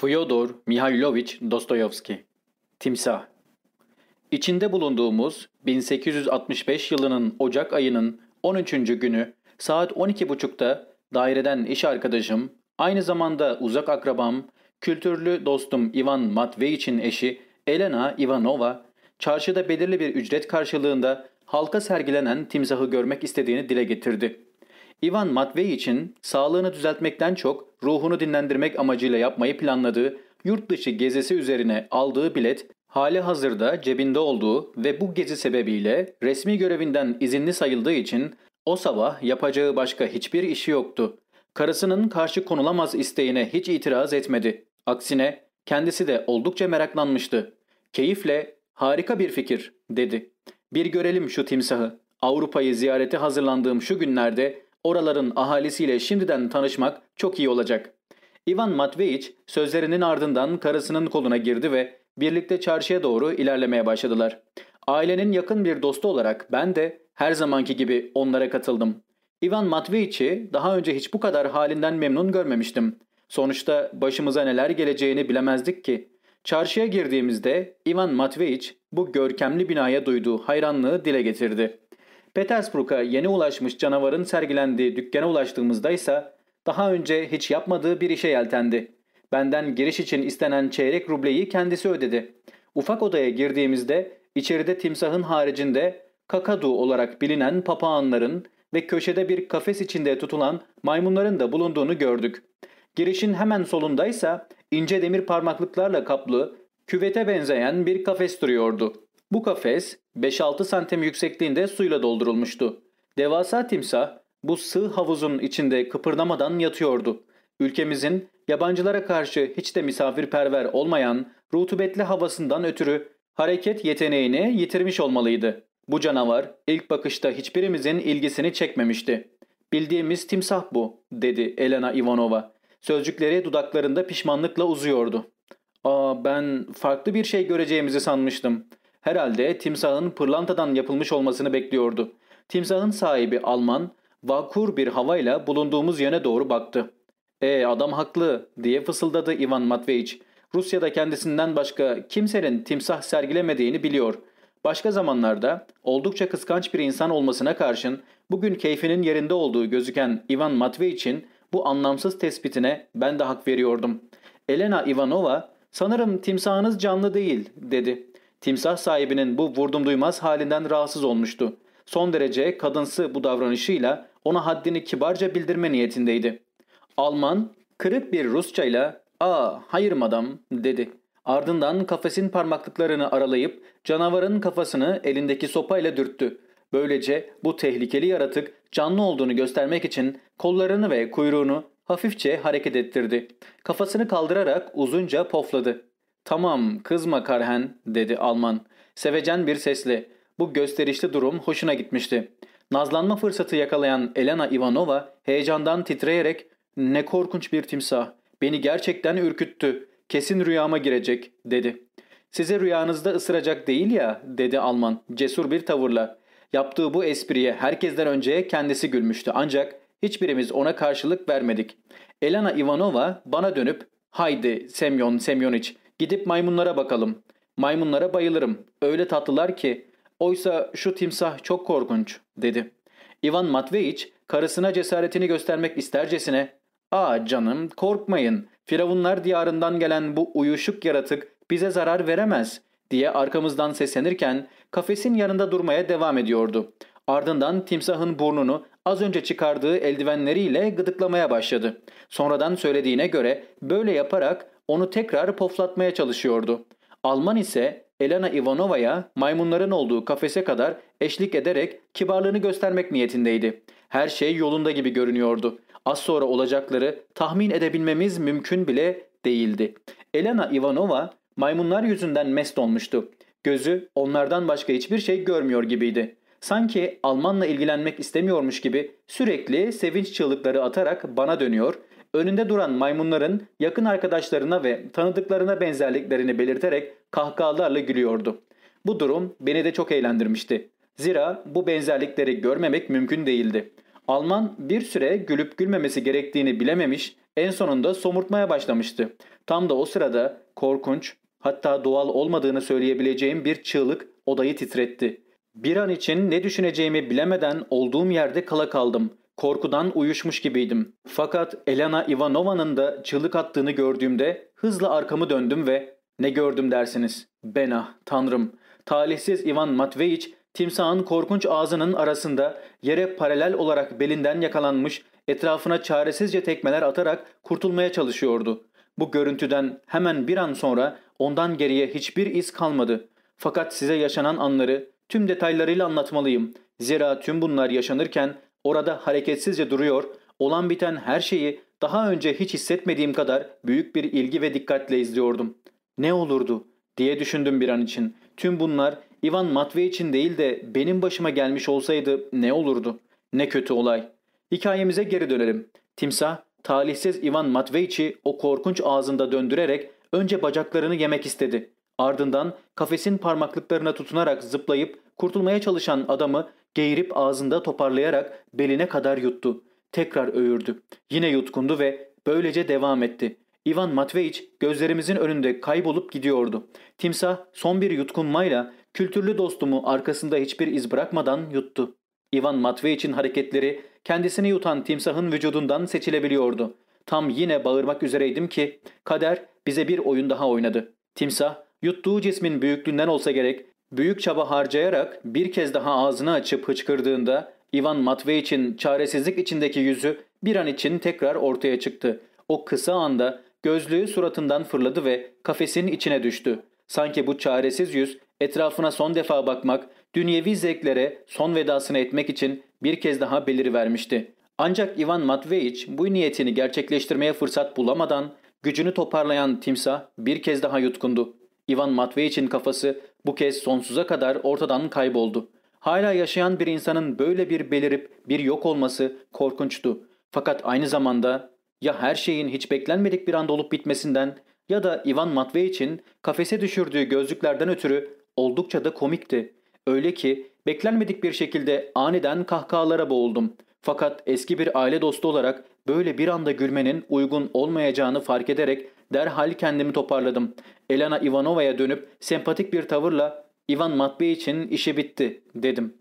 Fyodor Mihailovich Dostoyevski Timsah İçinde bulunduğumuz 1865 yılının Ocak ayının 13. günü saat 12.30'da daireden iş arkadaşım, aynı zamanda uzak akrabam, kültürlü dostum Ivan Matveyich'in eşi Elena Ivanova, çarşıda belirli bir ücret karşılığında halka sergilenen timsahı görmek istediğini dile getirdi. Ivan Matveyich'in sağlığını düzeltmekten çok ruhunu dinlendirmek amacıyla yapmayı planladığı yurt dışı gezisi üzerine aldığı bilet hali hazırda cebinde olduğu ve bu gezi sebebiyle resmi görevinden izinli sayıldığı için o sabah yapacağı başka hiçbir işi yoktu. Karısının karşı konulamaz isteğine hiç itiraz etmedi. Aksine kendisi de oldukça meraklanmıştı. Keyifle harika bir fikir dedi. Bir görelim şu timsahı. Avrupa'yı ziyarete hazırlandığım şu günlerde oraların ahalisiyle şimdiden tanışmak çok iyi olacak. Ivan Matveyich sözlerinin ardından karısının koluna girdi ve birlikte çarşıya doğru ilerlemeye başladılar. Ailenin yakın bir dostu olarak ben de her zamanki gibi onlara katıldım. Ivan Matveyich'i daha önce hiç bu kadar halinden memnun görmemiştim. Sonuçta başımıza neler geleceğini bilemezdik ki. Çarşıya girdiğimizde Ivan Matveyich bu görkemli binaya duyduğu hayranlığı dile getirdi. Petersburg'a yeni ulaşmış canavarın sergilendiği dükkana ulaştığımızda ise daha önce hiç yapmadığı bir işe yeltendi. Benden giriş için istenen çeyrek rubleyi kendisi ödedi. Ufak odaya girdiğimizde içeride timsahın haricinde kakadu olarak bilinen papağanların ve köşede bir kafes içinde tutulan maymunların da bulunduğunu gördük. Girişin hemen solundaysa ince demir parmaklıklarla kaplı, küvete benzeyen bir kafes duruyordu. Bu kafes 5-6 santim yüksekliğinde suyla doldurulmuştu. Devasa timsah bu sığ havuzun içinde kıpırdamadan yatıyordu. Ülkemizin yabancılara karşı hiç de misafirperver olmayan rutubetli havasından ötürü hareket yeteneğini yitirmiş olmalıydı. Bu canavar ilk bakışta hiçbirimizin ilgisini çekmemişti. Bildiğimiz timsah bu, dedi Elena Ivanova. Sözcükleri dudaklarında pişmanlıkla uzuyordu. Aa ben farklı bir şey göreceğimizi sanmıştım. Herhalde timsahın pırlantadan yapılmış olmasını bekliyordu. Timsahın sahibi Alman, vakur bir havayla bulunduğumuz yöne doğru baktı. ''E adam haklı'' diye fısıldadı Ivan Matveyich. Rusya'da kendisinden başka kimsenin timsah sergilemediğini biliyor. Başka zamanlarda oldukça kıskanç bir insan olmasına karşın bugün keyfinin yerinde olduğu gözüken Ivan Matveyich'in bu anlamsız tespitine ben de hak veriyordum. Elena Ivanova sanırım timsahınız canlı değil dedi. Timsah sahibinin bu vurdum duymaz halinden rahatsız olmuştu. Son derece kadınsı bu davranışıyla ona haddini kibarca bildirme niyetindeydi. Alman kırık bir Rusçayla ''Aa hayır madam'' dedi. Ardından kafesin parmaklıklarını aralayıp canavarın kafasını elindeki sopayla dürttü. Böylece bu tehlikeli yaratık canlı olduğunu göstermek için kollarını ve kuyruğunu hafifçe hareket ettirdi. Kafasını kaldırarak uzunca pofladı. ''Tamam kızma Karhen'' dedi Alman. Sevecen bir sesle. Bu gösterişli durum hoşuna gitmişti. Nazlanma fırsatı yakalayan Elena Ivanova heyecandan titreyerek ''Ne korkunç bir timsah. Beni gerçekten ürküttü. Kesin rüyama girecek.'' dedi. ''Size rüyanızda ısıracak değil ya'' dedi Alman cesur bir tavırla. Yaptığı bu espriye herkesten önce kendisi gülmüştü ancak hiçbirimiz ona karşılık vermedik. Elena Ivanova bana dönüp ''Haydi Semyon Semyoniç gidip maymunlara bakalım. Maymunlara bayılırım. Öyle tatlılar ki. Oysa şu timsah çok korkunç.'' dedi. Ivan Matveyich karısına cesaretini göstermek istercesine ''Aa canım korkmayın. Firavunlar diyarından gelen bu uyuşuk yaratık bize zarar veremez.'' diye arkamızdan seslenirken kafesin yanında durmaya devam ediyordu. Ardından timsahın burnunu az önce çıkardığı eldivenleriyle gıdıklamaya başladı. Sonradan söylediğine göre böyle yaparak onu tekrar poflatmaya çalışıyordu. Alman ise Elena Ivanova'ya maymunların olduğu kafese kadar eşlik ederek kibarlığını göstermek niyetindeydi. Her şey yolunda gibi görünüyordu. Az sonra olacakları tahmin edebilmemiz mümkün bile değildi. Elena Ivanova maymunlar yüzünden mest olmuştu. Gözü onlardan başka hiçbir şey görmüyor gibiydi. Sanki Almanla ilgilenmek istemiyormuş gibi sürekli sevinç çığlıkları atarak bana dönüyor, önünde duran maymunların yakın arkadaşlarına ve tanıdıklarına benzerliklerini belirterek kahkahalarla gülüyordu. Bu durum beni de çok eğlendirmişti. Zira bu benzerlikleri görmemek mümkün değildi. Alman bir süre gülüp gülmemesi gerektiğini bilememiş, En sonunda somurtmaya başlamıştı. Tam da o sırada korkunç, hatta doğal olmadığını söyleyebileceğim bir çığlık odayı titretti. Bir an için ne düşüneceğimi bilemeden olduğum yerde kala kaldım. Korkudan uyuşmuş gibiydim. Fakat Elena Ivanova'nın da çığlık attığını gördüğümde hızla arkamı döndüm ve ne gördüm dersiniz? Bena, tanrım. Talihsiz Ivan Matveyiç timsahın korkunç ağzının arasında yere paralel olarak belinden yakalanmış etrafına çaresizce tekmeler atarak kurtulmaya çalışıyordu. Bu görüntüden hemen bir an sonra ondan geriye hiçbir iz kalmadı. Fakat size yaşanan anları tüm detaylarıyla anlatmalıyım. Zira tüm bunlar yaşanırken orada hareketsizce duruyor, olan biten her şeyi daha önce hiç hissetmediğim kadar büyük bir ilgi ve dikkatle izliyordum. Ne olurdu diye düşündüm bir an için. Tüm bunlar Ivan Matvey için değil de benim başıma gelmiş olsaydı ne olurdu? Ne kötü olay. Hikayemize geri dönelim. Timsah, talihsiz Ivan Matveyç'i o korkunç ağzında döndürerek önce bacaklarını yemek istedi. Ardından kafesin parmaklıklarına tutunarak zıplayıp kurtulmaya çalışan adamı geğirip ağzında toparlayarak beline kadar yuttu. Tekrar öğürdü. Yine yutkundu ve böylece devam etti. Ivan Matveyiç gözlerimizin önünde kaybolup gidiyordu. Timsah son bir yutkunmayla kültürlü dostumu arkasında hiçbir iz bırakmadan yuttu. Ivan Matveyiç'in hareketleri kendisini yutan timsahın vücudundan seçilebiliyordu. Tam yine bağırmak üzereydim ki kader bize bir oyun daha oynadı. Timsah yuttuğu cismin büyüklüğünden olsa gerek büyük çaba harcayarak bir kez daha ağzını açıp hıçkırdığında Ivan Matveyiç'in çaresizlik içindeki yüzü bir an için tekrar ortaya çıktı. O kısa anda gözlüğü suratından fırladı ve kafesin içine düştü. Sanki bu çaresiz yüz etrafına son defa bakmak, dünyevi zevklere son vedasını etmek için bir kez daha belirivermişti. Ancak Ivan Matveyiç bu niyetini gerçekleştirmeye fırsat bulamadan gücünü toparlayan timsah bir kez daha yutkundu. Ivan Matveyiç'in kafası bu kez sonsuza kadar ortadan kayboldu. Hala yaşayan bir insanın böyle bir belirip bir yok olması korkunçtu. Fakat aynı zamanda ya her şeyin hiç beklenmedik bir anda olup bitmesinden ya da Ivan Matveyiç'in kafese düşürdüğü gözlüklerden ötürü oldukça da komikti. Öyle ki beklenmedik bir şekilde aniden kahkahalara boğuldum. Fakat eski bir aile dostu olarak böyle bir anda gülmenin uygun olmayacağını fark ederek derhal kendimi toparladım. Elena Ivanova'ya dönüp sempatik bir tavırla Ivan Matbey için işi bitti dedim.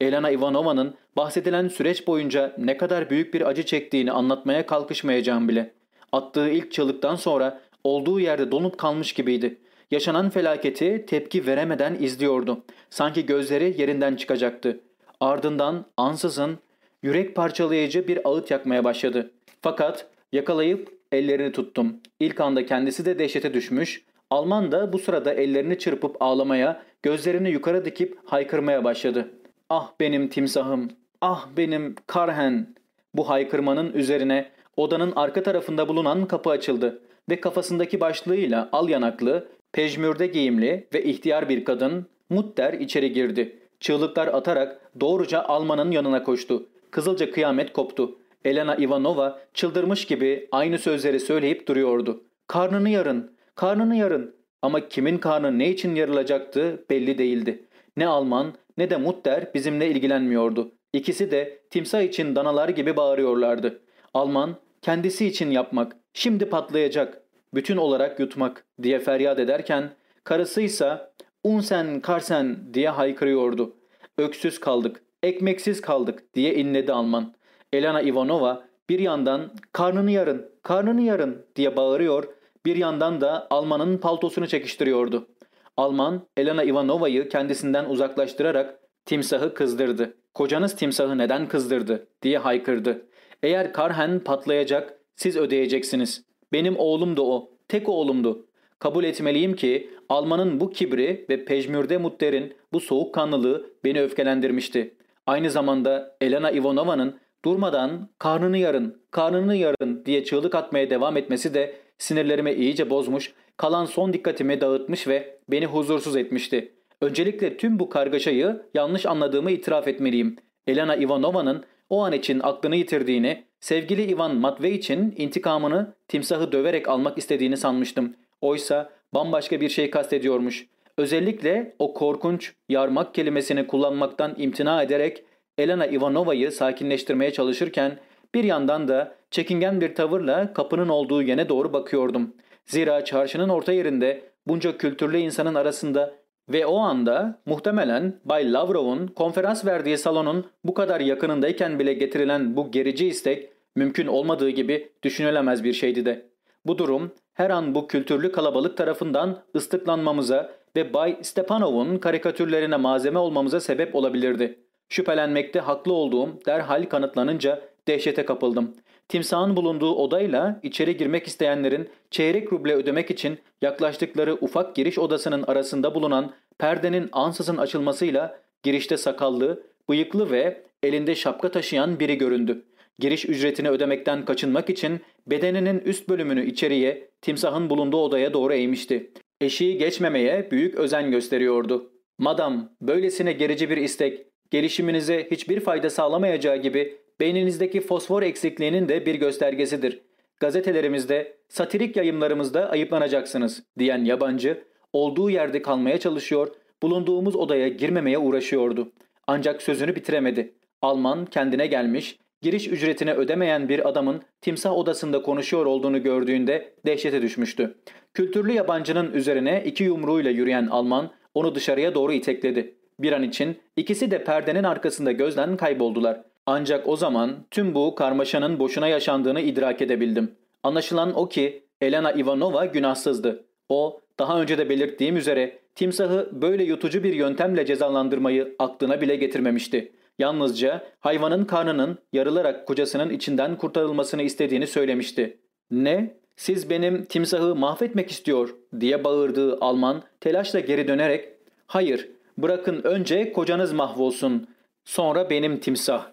Elena Ivanova'nın bahsedilen süreç boyunca ne kadar büyük bir acı çektiğini anlatmaya kalkışmayacağım bile. Attığı ilk çığlıktan sonra olduğu yerde donup kalmış gibiydi. Yaşanan felaketi tepki veremeden izliyordu. Sanki gözleri yerinden çıkacaktı. Ardından ansızın yürek parçalayıcı bir ağıt yakmaya başladı. Fakat yakalayıp ellerini tuttum. İlk anda kendisi de dehşete düşmüş. Alman da bu sırada ellerini çırpıp ağlamaya, gözlerini yukarı dikip haykırmaya başladı. Ah benim timsahım, ah benim Karhen. Bu haykırmanın üzerine odanın arka tarafında bulunan kapı açıldı ve kafasındaki başlığıyla al yanaklı, pejmürde giyimli ve ihtiyar bir kadın Mutter içeri girdi. Çığlıklar atarak doğruca Alman'ın yanına koştu. Kızılca kıyamet koptu. Elena Ivanova çıldırmış gibi aynı sözleri söyleyip duruyordu. Karnını yarın, karnını yarın. Ama kimin karnı ne için yarılacaktı belli değildi. Ne Alman ne de Mutter bizimle ilgilenmiyordu. İkisi de timsah için danalar gibi bağırıyorlardı. Alman kendisi için yapmak, şimdi patlayacak, bütün olarak yutmak diye feryat ederken karısıysa unsen karsen diye haykırıyordu. Öksüz kaldık, ekmeksiz kaldık diye inledi Alman. Elena Ivanova bir yandan karnını yarın, karnını yarın diye bağırıyor, bir yandan da Alman'ın paltosunu çekiştiriyordu. Alman Elena Ivanova'yı kendisinden uzaklaştırarak timsahı kızdırdı. Kocanız timsahı neden kızdırdı diye haykırdı. Eğer Karhen patlayacak siz ödeyeceksiniz. Benim oğlum da o. Tek oğlumdu. Kabul etmeliyim ki Alman'ın bu kibri ve Pejmürde Mutter'in bu soğukkanlılığı beni öfkelendirmişti. Aynı zamanda Elena Ivanova'nın durmadan karnını yarın, karnını yarın diye çığlık atmaya devam etmesi de sinirlerimi iyice bozmuş, kalan son dikkatimi dağıtmış ve beni huzursuz etmişti. Öncelikle tüm bu kargaşayı yanlış anladığımı itiraf etmeliyim. Elena Ivanova'nın o an için aklını yitirdiğini, sevgili Ivan Matvey için intikamını timsahı döverek almak istediğini sanmıştım. Oysa bambaşka bir şey kastediyormuş. Özellikle o korkunç yarmak kelimesini kullanmaktan imtina ederek Elena Ivanova'yı sakinleştirmeye çalışırken bir yandan da çekingen bir tavırla kapının olduğu yene doğru bakıyordum. Zira çarşının orta yerinde bunca kültürlü insanın arasında ve o anda muhtemelen Bay Lavrov'un konferans verdiği salonun bu kadar yakınındayken bile getirilen bu gerici istek mümkün olmadığı gibi düşünülemez bir şeydi de. Bu durum her an bu kültürlü kalabalık tarafından ıslıklanmamıza ve Bay Stepanov'un karikatürlerine malzeme olmamıza sebep olabilirdi. Şüphelenmekte haklı olduğum derhal kanıtlanınca dehşete kapıldım. Timsahın bulunduğu odayla içeri girmek isteyenlerin çeyrek ruble ödemek için yaklaştıkları ufak giriş odasının arasında bulunan perdenin ansızın açılmasıyla girişte sakallı, bıyıklı ve elinde şapka taşıyan biri göründü. Giriş ücretini ödemekten kaçınmak için bedeninin üst bölümünü içeriye, timsahın bulunduğu odaya doğru eğmişti. Eşiği geçmemeye büyük özen gösteriyordu. Madam, böylesine gerici bir istek, gelişiminize hiçbir fayda sağlamayacağı gibi beyninizdeki fosfor eksikliğinin de bir göstergesidir. Gazetelerimizde, satirik yayımlarımızda ayıplanacaksınız diyen yabancı, olduğu yerde kalmaya çalışıyor, bulunduğumuz odaya girmemeye uğraşıyordu. Ancak sözünü bitiremedi. Alman kendine gelmiş, giriş ücretini ödemeyen bir adamın timsah odasında konuşuyor olduğunu gördüğünde dehşete düşmüştü. Kültürlü yabancının üzerine iki yumruğuyla yürüyen Alman onu dışarıya doğru itekledi. Bir an için ikisi de perdenin arkasında gözden kayboldular. Ancak o zaman tüm bu karmaşanın boşuna yaşandığını idrak edebildim. Anlaşılan o ki Elena Ivanova günahsızdı. O daha önce de belirttiğim üzere timsahı böyle yutucu bir yöntemle cezalandırmayı aklına bile getirmemişti. Yalnızca hayvanın karnının yarılarak kocasının içinden kurtarılmasını istediğini söylemişti. ''Ne? Siz benim timsahı mahvetmek istiyor?'' diye bağırdığı Alman telaşla geri dönerek ''Hayır, bırakın önce kocanız mahvolsun, sonra benim timsah.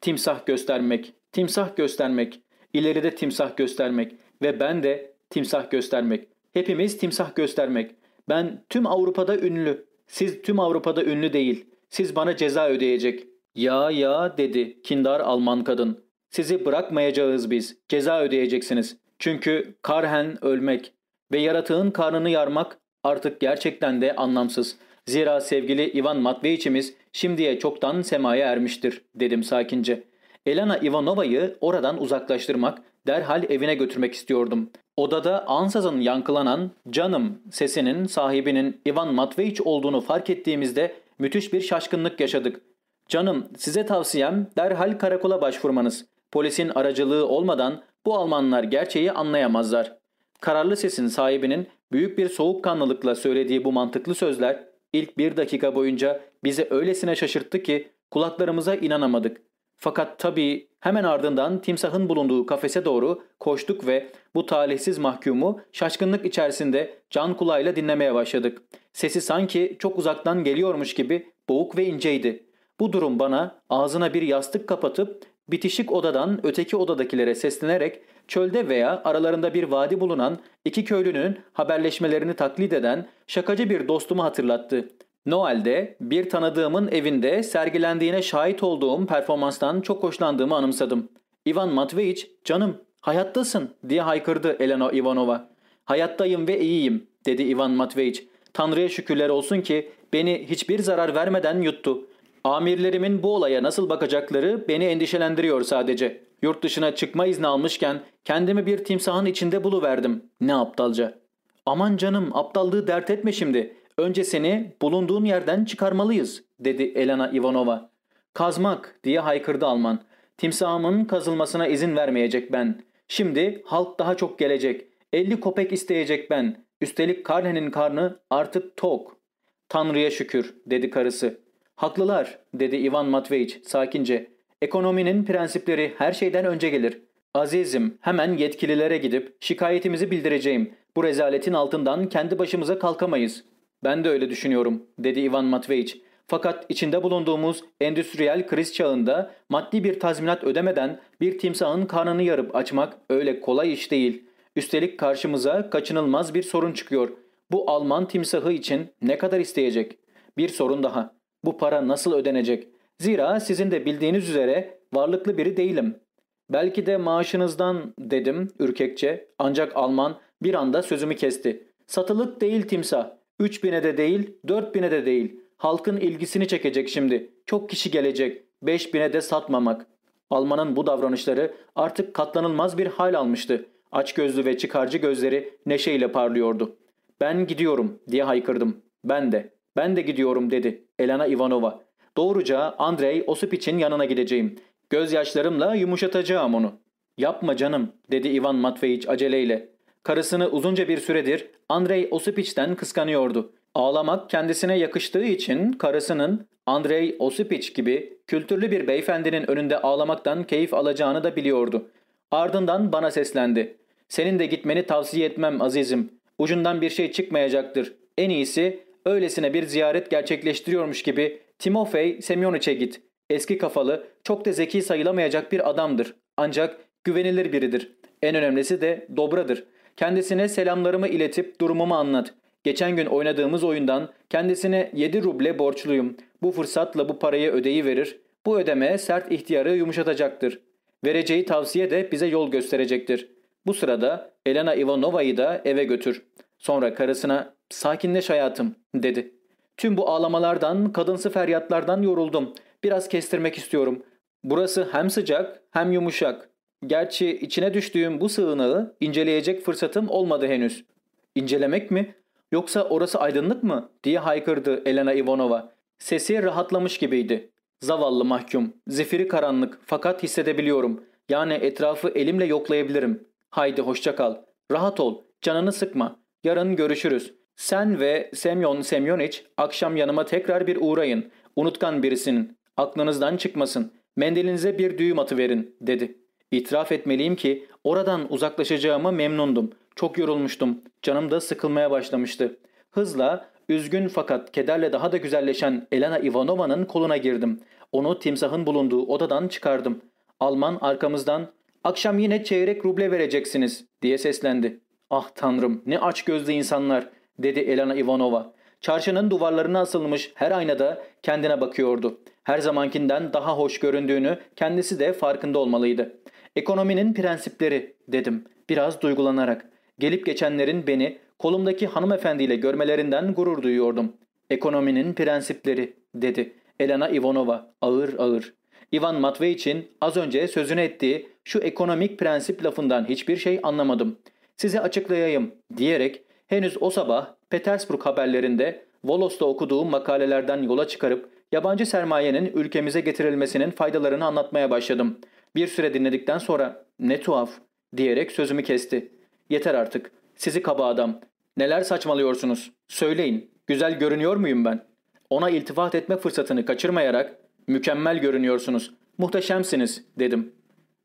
Timsah göstermek, timsah göstermek, ileride timsah göstermek ve ben de timsah göstermek. Hepimiz timsah göstermek. Ben tüm Avrupa'da ünlü. Siz tüm Avrupa'da ünlü değil. Siz bana ceza ödeyecek. Ya ya dedi kindar Alman kadın. Sizi bırakmayacağız biz. Ceza ödeyeceksiniz. Çünkü karhen ölmek ve yaratığın karnını yarmak artık gerçekten de anlamsız. Zira sevgili Ivan Matveyiç'imiz şimdiye çoktan semaya ermiştir dedim sakince. Elena Ivanova'yı oradan uzaklaştırmak, derhal evine götürmek istiyordum. Odada ansızın yankılanan canım sesinin sahibinin Ivan Matveyiç olduğunu fark ettiğimizde müthiş bir şaşkınlık yaşadık. Canım size tavsiyem derhal karakola başvurmanız. Polisin aracılığı olmadan bu Almanlar gerçeği anlayamazlar. Kararlı sesin sahibinin büyük bir soğukkanlılıkla söylediği bu mantıklı sözler ilk bir dakika boyunca bizi öylesine şaşırttı ki kulaklarımıza inanamadık. Fakat tabii hemen ardından timsahın bulunduğu kafese doğru koştuk ve bu talihsiz mahkumu şaşkınlık içerisinde can kulağıyla dinlemeye başladık. Sesi sanki çok uzaktan geliyormuş gibi boğuk ve inceydi. Bu durum bana ağzına bir yastık kapatıp bitişik odadan öteki odadakilere seslenerek çölde veya aralarında bir vadi bulunan iki köylünün haberleşmelerini taklit eden şakacı bir dostumu hatırlattı. Noel'de bir tanıdığımın evinde sergilendiğine şahit olduğum performanstan çok hoşlandığımı anımsadım. Ivan Matveyiç, canım hayattasın diye haykırdı Elena Ivanova. Hayattayım ve iyiyim dedi Ivan Matveyiç. Tanrı'ya şükürler olsun ki beni hiçbir zarar vermeden yuttu. Amirlerimin bu olaya nasıl bakacakları beni endişelendiriyor sadece. Yurt dışına çıkma izni almışken kendimi bir timsahın içinde buluverdim. Ne aptalca. Aman canım aptallığı dert etme şimdi. Önce seni bulunduğun yerden çıkarmalıyız dedi Elena Ivanova. Kazmak diye haykırdı Alman. Timsahımın kazılmasına izin vermeyecek ben. Şimdi halk daha çok gelecek. 50 kopek isteyecek ben. Üstelik Karne'nin karnı artık tok. Tanrı'ya şükür dedi karısı. Haklılar dedi Ivan Matveyiç sakince. Ekonominin prensipleri her şeyden önce gelir. Azizim hemen yetkililere gidip şikayetimizi bildireceğim. Bu rezaletin altından kendi başımıza kalkamayız. Ben de öyle düşünüyorum dedi Ivan Matveyiç. Fakat içinde bulunduğumuz endüstriyel kriz çağında maddi bir tazminat ödemeden bir timsahın karnını yarıp açmak öyle kolay iş değil. Üstelik karşımıza kaçınılmaz bir sorun çıkıyor. Bu Alman timsahı için ne kadar isteyecek? Bir sorun daha. Bu para nasıl ödenecek? Zira sizin de bildiğiniz üzere varlıklı biri değilim. Belki de maaşınızdan dedim ürkekçe ancak Alman bir anda sözümü kesti. Satılık değil timsah. 3000'e de değil, 4000'e de değil. Halkın ilgisini çekecek şimdi. Çok kişi gelecek. 5000'e de satmamak. Almanın bu davranışları artık katlanılmaz bir hal almıştı. Açgözlü ve çıkarcı gözleri neşeyle parlıyordu. ''Ben gidiyorum.'' diye haykırdım. ''Ben de, ben de gidiyorum.'' dedi Elena Ivanova. ''Doğruca Andrei Osipiç'in yanına gideceğim. Gözyaşlarımla yumuşatacağım onu.'' ''Yapma canım.'' dedi Ivan Matveyiç aceleyle. Karısını uzunca bir süredir Andrei Osipiç'ten kıskanıyordu. Ağlamak kendisine yakıştığı için karısının Andrei Osipiç gibi kültürlü bir beyefendinin önünde ağlamaktan keyif alacağını da biliyordu. Ardından bana seslendi. Senin de gitmeni tavsiye etmem azizim. Ucundan bir şey çıkmayacaktır. En iyisi öylesine bir ziyaret gerçekleştiriyormuş gibi Timofey Semyoniç'e git. Eski kafalı, çok da zeki sayılamayacak bir adamdır. Ancak güvenilir biridir. En önemlisi de dobradır. Kendisine selamlarımı iletip durumumu anlat. Geçen gün oynadığımız oyundan kendisine 7 ruble borçluyum. Bu fırsatla bu parayı ödeyi verir. Bu ödeme sert ihtiyarı yumuşatacaktır. Vereceği tavsiye de bize yol gösterecektir. Bu sırada Elena Ivanova'yı da eve götür. Sonra karısına sakinleş hayatım dedi. Tüm bu ağlamalardan, kadınsı feryatlardan yoruldum. Biraz kestirmek istiyorum. Burası hem sıcak hem yumuşak. Gerçi içine düştüğüm bu sığınağı inceleyecek fırsatım olmadı henüz. İncelemek mi? Yoksa orası aydınlık mı? diye haykırdı Elena Ivanova. Sesi rahatlamış gibiydi. Zavallı mahkum. Zifiri karanlık fakat hissedebiliyorum. Yani etrafı elimle yoklayabilirim. Haydi hoşça kal. Rahat ol. Canını sıkma. Yarın görüşürüz. Sen ve Semyon Semyoniç akşam yanıma tekrar bir uğrayın. Unutkan birisinin. Aklınızdan çıkmasın. Mendilinize bir düğüm atı verin dedi. İtiraf etmeliyim ki oradan uzaklaşacağıma memnundum. Çok yorulmuştum. Canım da sıkılmaya başlamıştı. Hızla, üzgün fakat kederle daha da güzelleşen Elena Ivanova'nın koluna girdim. Onu timsahın bulunduğu odadan çıkardım. Alman arkamızdan ''Akşam yine çeyrek ruble vereceksiniz.'' diye seslendi. ''Ah tanrım ne aç gözlü insanlar.'' Dedi Elena Ivanova. Çarşının duvarlarına asılmış her aynada kendine bakıyordu. Her zamankinden daha hoş göründüğünü kendisi de farkında olmalıydı. Ekonominin prensipleri dedim biraz duygulanarak. Gelip geçenlerin beni kolumdaki hanımefendiyle görmelerinden gurur duyuyordum. Ekonominin prensipleri dedi Elena Ivanova ağır ağır. Ivan Matveyiç'in az önce sözünü ettiği şu ekonomik prensip lafından hiçbir şey anlamadım. Size açıklayayım diyerek henüz o sabah Petersburg haberlerinde Volos'ta okuduğum makalelerden yola çıkarıp yabancı sermayenin ülkemize getirilmesinin faydalarını anlatmaya başladım. Bir süre dinledikten sonra ne tuhaf diyerek sözümü kesti. Yeter artık. Sizi kaba adam. Neler saçmalıyorsunuz? Söyleyin. Güzel görünüyor muyum ben? Ona iltifat etme fırsatını kaçırmayarak mükemmel görünüyorsunuz. Muhteşemsiniz dedim.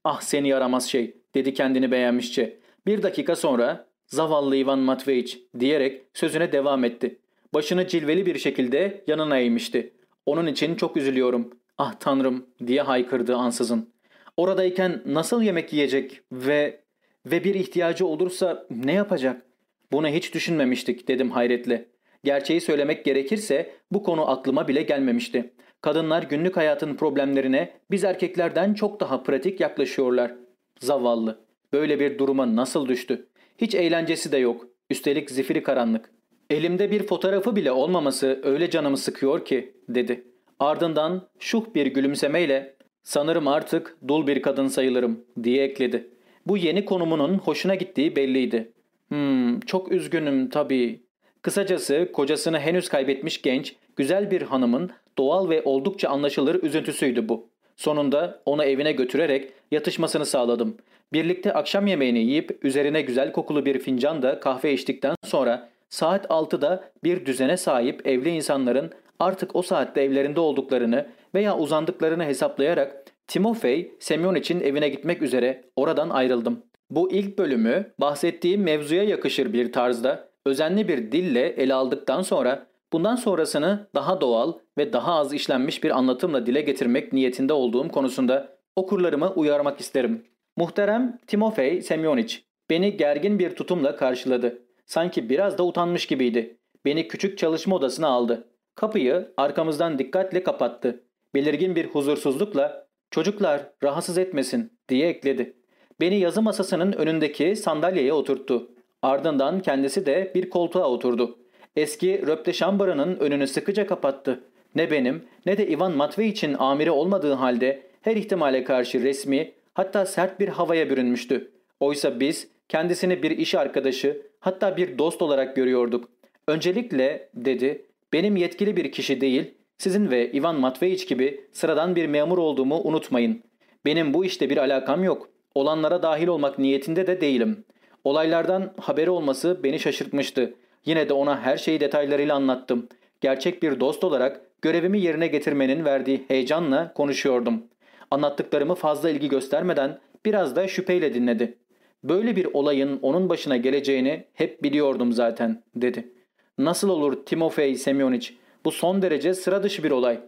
Ah seni yaramaz şey dedi kendini beğenmişçe. Bir dakika sonra zavallı Ivan Matveyiç diyerek sözüne devam etti. Başını cilveli bir şekilde yanına eğmişti. Onun için çok üzülüyorum. Ah tanrım diye haykırdı ansızın. Oradayken nasıl yemek yiyecek ve ve bir ihtiyacı olursa ne yapacak? Bunu hiç düşünmemiştik dedim hayretle. Gerçeği söylemek gerekirse bu konu aklıma bile gelmemişti. Kadınlar günlük hayatın problemlerine biz erkeklerden çok daha pratik yaklaşıyorlar. Zavallı. Böyle bir duruma nasıl düştü? Hiç eğlencesi de yok. Üstelik zifiri karanlık. Elimde bir fotoğrafı bile olmaması öyle canımı sıkıyor ki dedi. Ardından şuh bir gülümsemeyle sanırım artık dul bir kadın sayılırım diye ekledi. Bu yeni konumunun hoşuna gittiği belliydi. Hmm, çok üzgünüm tabii. Kısacası kocasını henüz kaybetmiş genç, güzel bir hanımın doğal ve oldukça anlaşılır üzüntüsüydü bu. Sonunda onu evine götürerek yatışmasını sağladım. Birlikte akşam yemeğini yiyip üzerine güzel kokulu bir fincan da kahve içtikten sonra saat 6'da bir düzene sahip evli insanların artık o saatte evlerinde olduklarını veya uzandıklarını hesaplayarak Timofey Semyoniç'in evine gitmek üzere oradan ayrıldım. Bu ilk bölümü bahsettiğim mevzuya yakışır bir tarzda özenli bir dille ele aldıktan sonra bundan sonrasını daha doğal ve daha az işlenmiş bir anlatımla dile getirmek niyetinde olduğum konusunda okurlarımı uyarmak isterim. Muhterem Timofey Semyoniç beni gergin bir tutumla karşıladı. Sanki biraz da utanmış gibiydi. Beni küçük çalışma odasına aldı. Kapıyı arkamızdan dikkatle kapattı. Belirgin bir huzursuzlukla ''Çocuklar rahatsız etmesin'' diye ekledi. Beni yazı masasının önündeki sandalyeye oturttu. Ardından kendisi de bir koltuğa oturdu. Eski röpte şambarının önünü sıkıca kapattı. Ne benim ne de Ivan Matvey için amiri olmadığı halde her ihtimale karşı resmi hatta sert bir havaya bürünmüştü. Oysa biz kendisini bir iş arkadaşı hatta bir dost olarak görüyorduk. Öncelikle dedi benim yetkili bir kişi değil sizin ve Ivan Matveyiç gibi sıradan bir memur olduğumu unutmayın. Benim bu işte bir alakam yok. Olanlara dahil olmak niyetinde de değilim. Olaylardan haberi olması beni şaşırtmıştı. Yine de ona her şeyi detaylarıyla anlattım. Gerçek bir dost olarak görevimi yerine getirmenin verdiği heyecanla konuşuyordum. Anlattıklarımı fazla ilgi göstermeden biraz da şüpheyle dinledi. Böyle bir olayın onun başına geleceğini hep biliyordum zaten dedi. Nasıl olur Timofey Semyoniç? Bu son derece sıra dışı bir olay.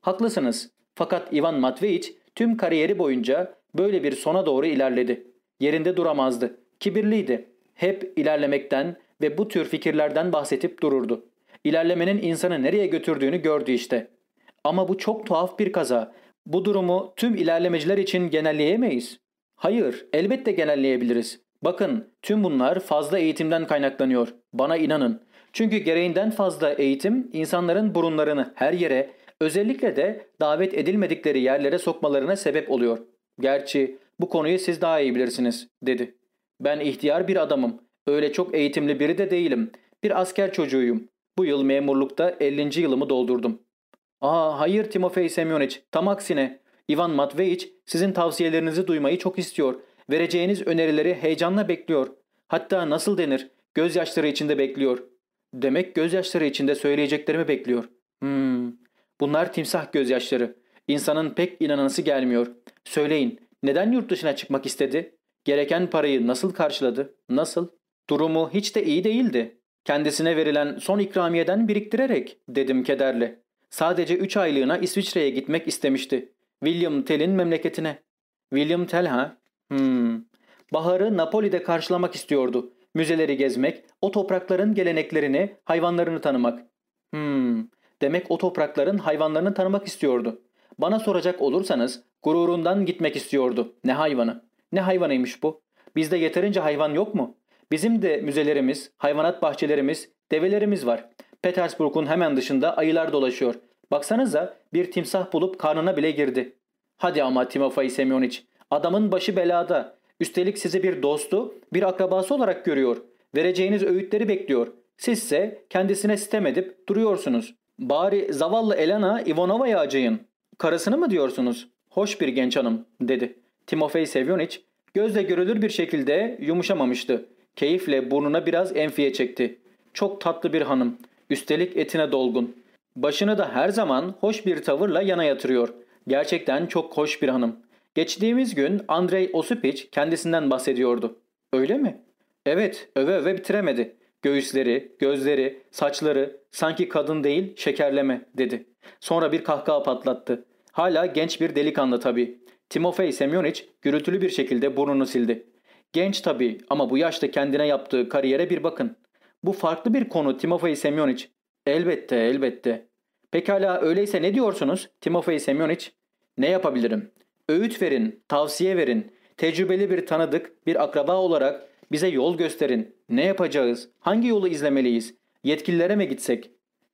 Haklısınız. Fakat Ivan Matveyiç tüm kariyeri boyunca böyle bir sona doğru ilerledi. Yerinde duramazdı. Kibirliydi. Hep ilerlemekten ve bu tür fikirlerden bahsetip dururdu. İlerlemenin insanı nereye götürdüğünü gördü işte. Ama bu çok tuhaf bir kaza. Bu durumu tüm ilerlemeciler için genelleyemeyiz. Hayır, elbette genelleyebiliriz. Bakın, tüm bunlar fazla eğitimden kaynaklanıyor. Bana inanın. Çünkü gereğinden fazla eğitim insanların burunlarını her yere, özellikle de davet edilmedikleri yerlere sokmalarına sebep oluyor. Gerçi bu konuyu siz daha iyi bilirsiniz, dedi. Ben ihtiyar bir adamım. Öyle çok eğitimli biri de değilim. Bir asker çocuğuyum. Bu yıl memurlukta 50. yılımı doldurdum. Aa hayır Timofey Semyoniç, tam aksine. Ivan Matveyiç sizin tavsiyelerinizi duymayı çok istiyor. Vereceğiniz önerileri heyecanla bekliyor. Hatta nasıl denir, gözyaşları içinde bekliyor. Demek gözyaşları içinde söyleyeceklerimi bekliyor. Hmm, bunlar timsah gözyaşları. İnsanın pek inanası gelmiyor. Söyleyin, neden yurt dışına çıkmak istedi? Gereken parayı nasıl karşıladı? Nasıl? Durumu hiç de iyi değildi. Kendisine verilen son ikramiyeden biriktirerek dedim kederle. Sadece üç aylığına İsviçre'ye gitmek istemişti. William Tell'in memleketine. William Tell ha? Hmm. Baharı Napoli'de karşılamak istiyordu. Müzeleri gezmek, o toprakların geleneklerini, hayvanlarını tanımak. Hmm. Demek o toprakların hayvanlarını tanımak istiyordu. Bana soracak olursanız gururundan gitmek istiyordu. Ne hayvanı? Ne hayvanıymış bu? Bizde yeterince hayvan yok mu? Bizim de müzelerimiz, hayvanat bahçelerimiz, develerimiz var. Petersburg'un hemen dışında ayılar dolaşıyor. Baksanıza bir timsah bulup karnına bile girdi. Hadi ama Timofey Semyoniç, adamın başı belada. Üstelik sizi bir dostu, bir akrabası olarak görüyor. Vereceğiniz öğütleri bekliyor. Sizse kendisine sitem edip duruyorsunuz. Bari zavallı Elena Ivanova'ya acıyın. Karısını mı diyorsunuz? Hoş bir genç hanım, dedi. Timofey Semyoniç gözle görülür bir şekilde yumuşamamıştı. Keyifle burnuna biraz enfiye çekti. Çok tatlı bir hanım. Üstelik etine dolgun. Başını da her zaman hoş bir tavırla yana yatırıyor. Gerçekten çok hoş bir hanım. Geçtiğimiz gün Andrei Osipic kendisinden bahsediyordu. Öyle mi? Evet, öve öve bitiremedi. Göğüsleri, gözleri, saçları sanki kadın değil şekerleme dedi. Sonra bir kahkaha patlattı. Hala genç bir delikanlı tabii. Timofey Semyoniç gürültülü bir şekilde burnunu sildi. Genç tabii ama bu yaşta kendine yaptığı kariyere bir bakın. Bu farklı bir konu Timofey Semyoniç. Elbette elbette. Pekala öyleyse ne diyorsunuz Timofey Semyoniç? Ne yapabilirim? Öğüt verin, tavsiye verin. Tecrübeli bir tanıdık, bir akraba olarak bize yol gösterin. Ne yapacağız? Hangi yolu izlemeliyiz? Yetkililere mi gitsek?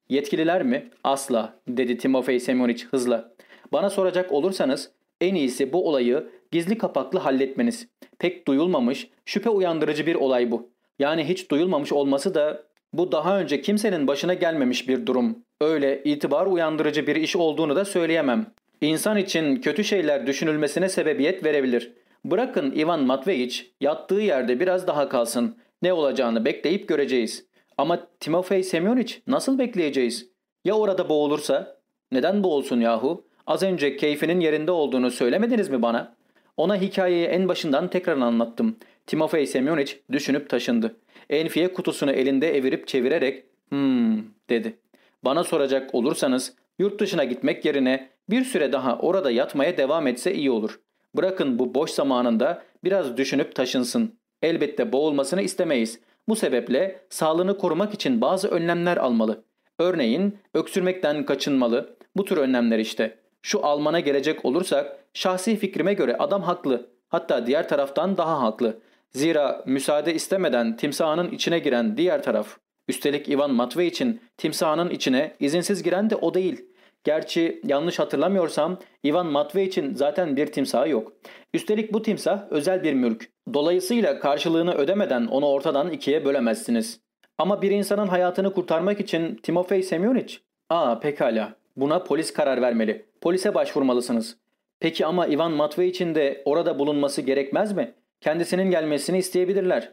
Yetkililer mi? Asla, dedi Timofey Semyoniç hızla. Bana soracak olursanız en iyisi bu olayı gizli kapaklı halletmeniz. Pek duyulmamış, şüphe uyandırıcı bir olay bu. Yani hiç duyulmamış olması da bu daha önce kimsenin başına gelmemiş bir durum. Öyle itibar uyandırıcı bir iş olduğunu da söyleyemem. İnsan için kötü şeyler düşünülmesine sebebiyet verebilir. Bırakın Ivan Matveyiç yattığı yerde biraz daha kalsın. Ne olacağını bekleyip göreceğiz. Ama Timofey Semyoniç nasıl bekleyeceğiz? Ya orada boğulursa? Neden boğulsun yahu? Az önce keyfinin yerinde olduğunu söylemediniz mi bana? Ona hikayeyi en başından tekrar anlattım. Timofey Semyoniç düşünüp taşındı. Enfiye kutusunu elinde evirip çevirerek hmm dedi. Bana soracak olursanız yurt dışına gitmek yerine bir süre daha orada yatmaya devam etse iyi olur. Bırakın bu boş zamanında biraz düşünüp taşınsın. Elbette boğulmasını istemeyiz. Bu sebeple sağlığını korumak için bazı önlemler almalı. Örneğin öksürmekten kaçınmalı. Bu tür önlemler işte. Şu Alman'a gelecek olursak şahsi fikrime göre adam haklı. Hatta diğer taraftan daha haklı. Zira müsaade istemeden timsahının içine giren diğer taraf. Üstelik Ivan Matvey için timsahının içine izinsiz giren de o değil. Gerçi yanlış hatırlamıyorsam Ivan Matveyich'in zaten bir timsahı yok. Üstelik bu timsah özel bir mülk. Dolayısıyla karşılığını ödemeden onu ortadan ikiye bölemezsiniz. Ama bir insanın hayatını kurtarmak için Timofey Semyonich? Aa pekala. Buna polis karar vermeli. Polise başvurmalısınız. Peki ama Ivan Matveyich'in de orada bulunması gerekmez mi? Kendisinin gelmesini isteyebilirler.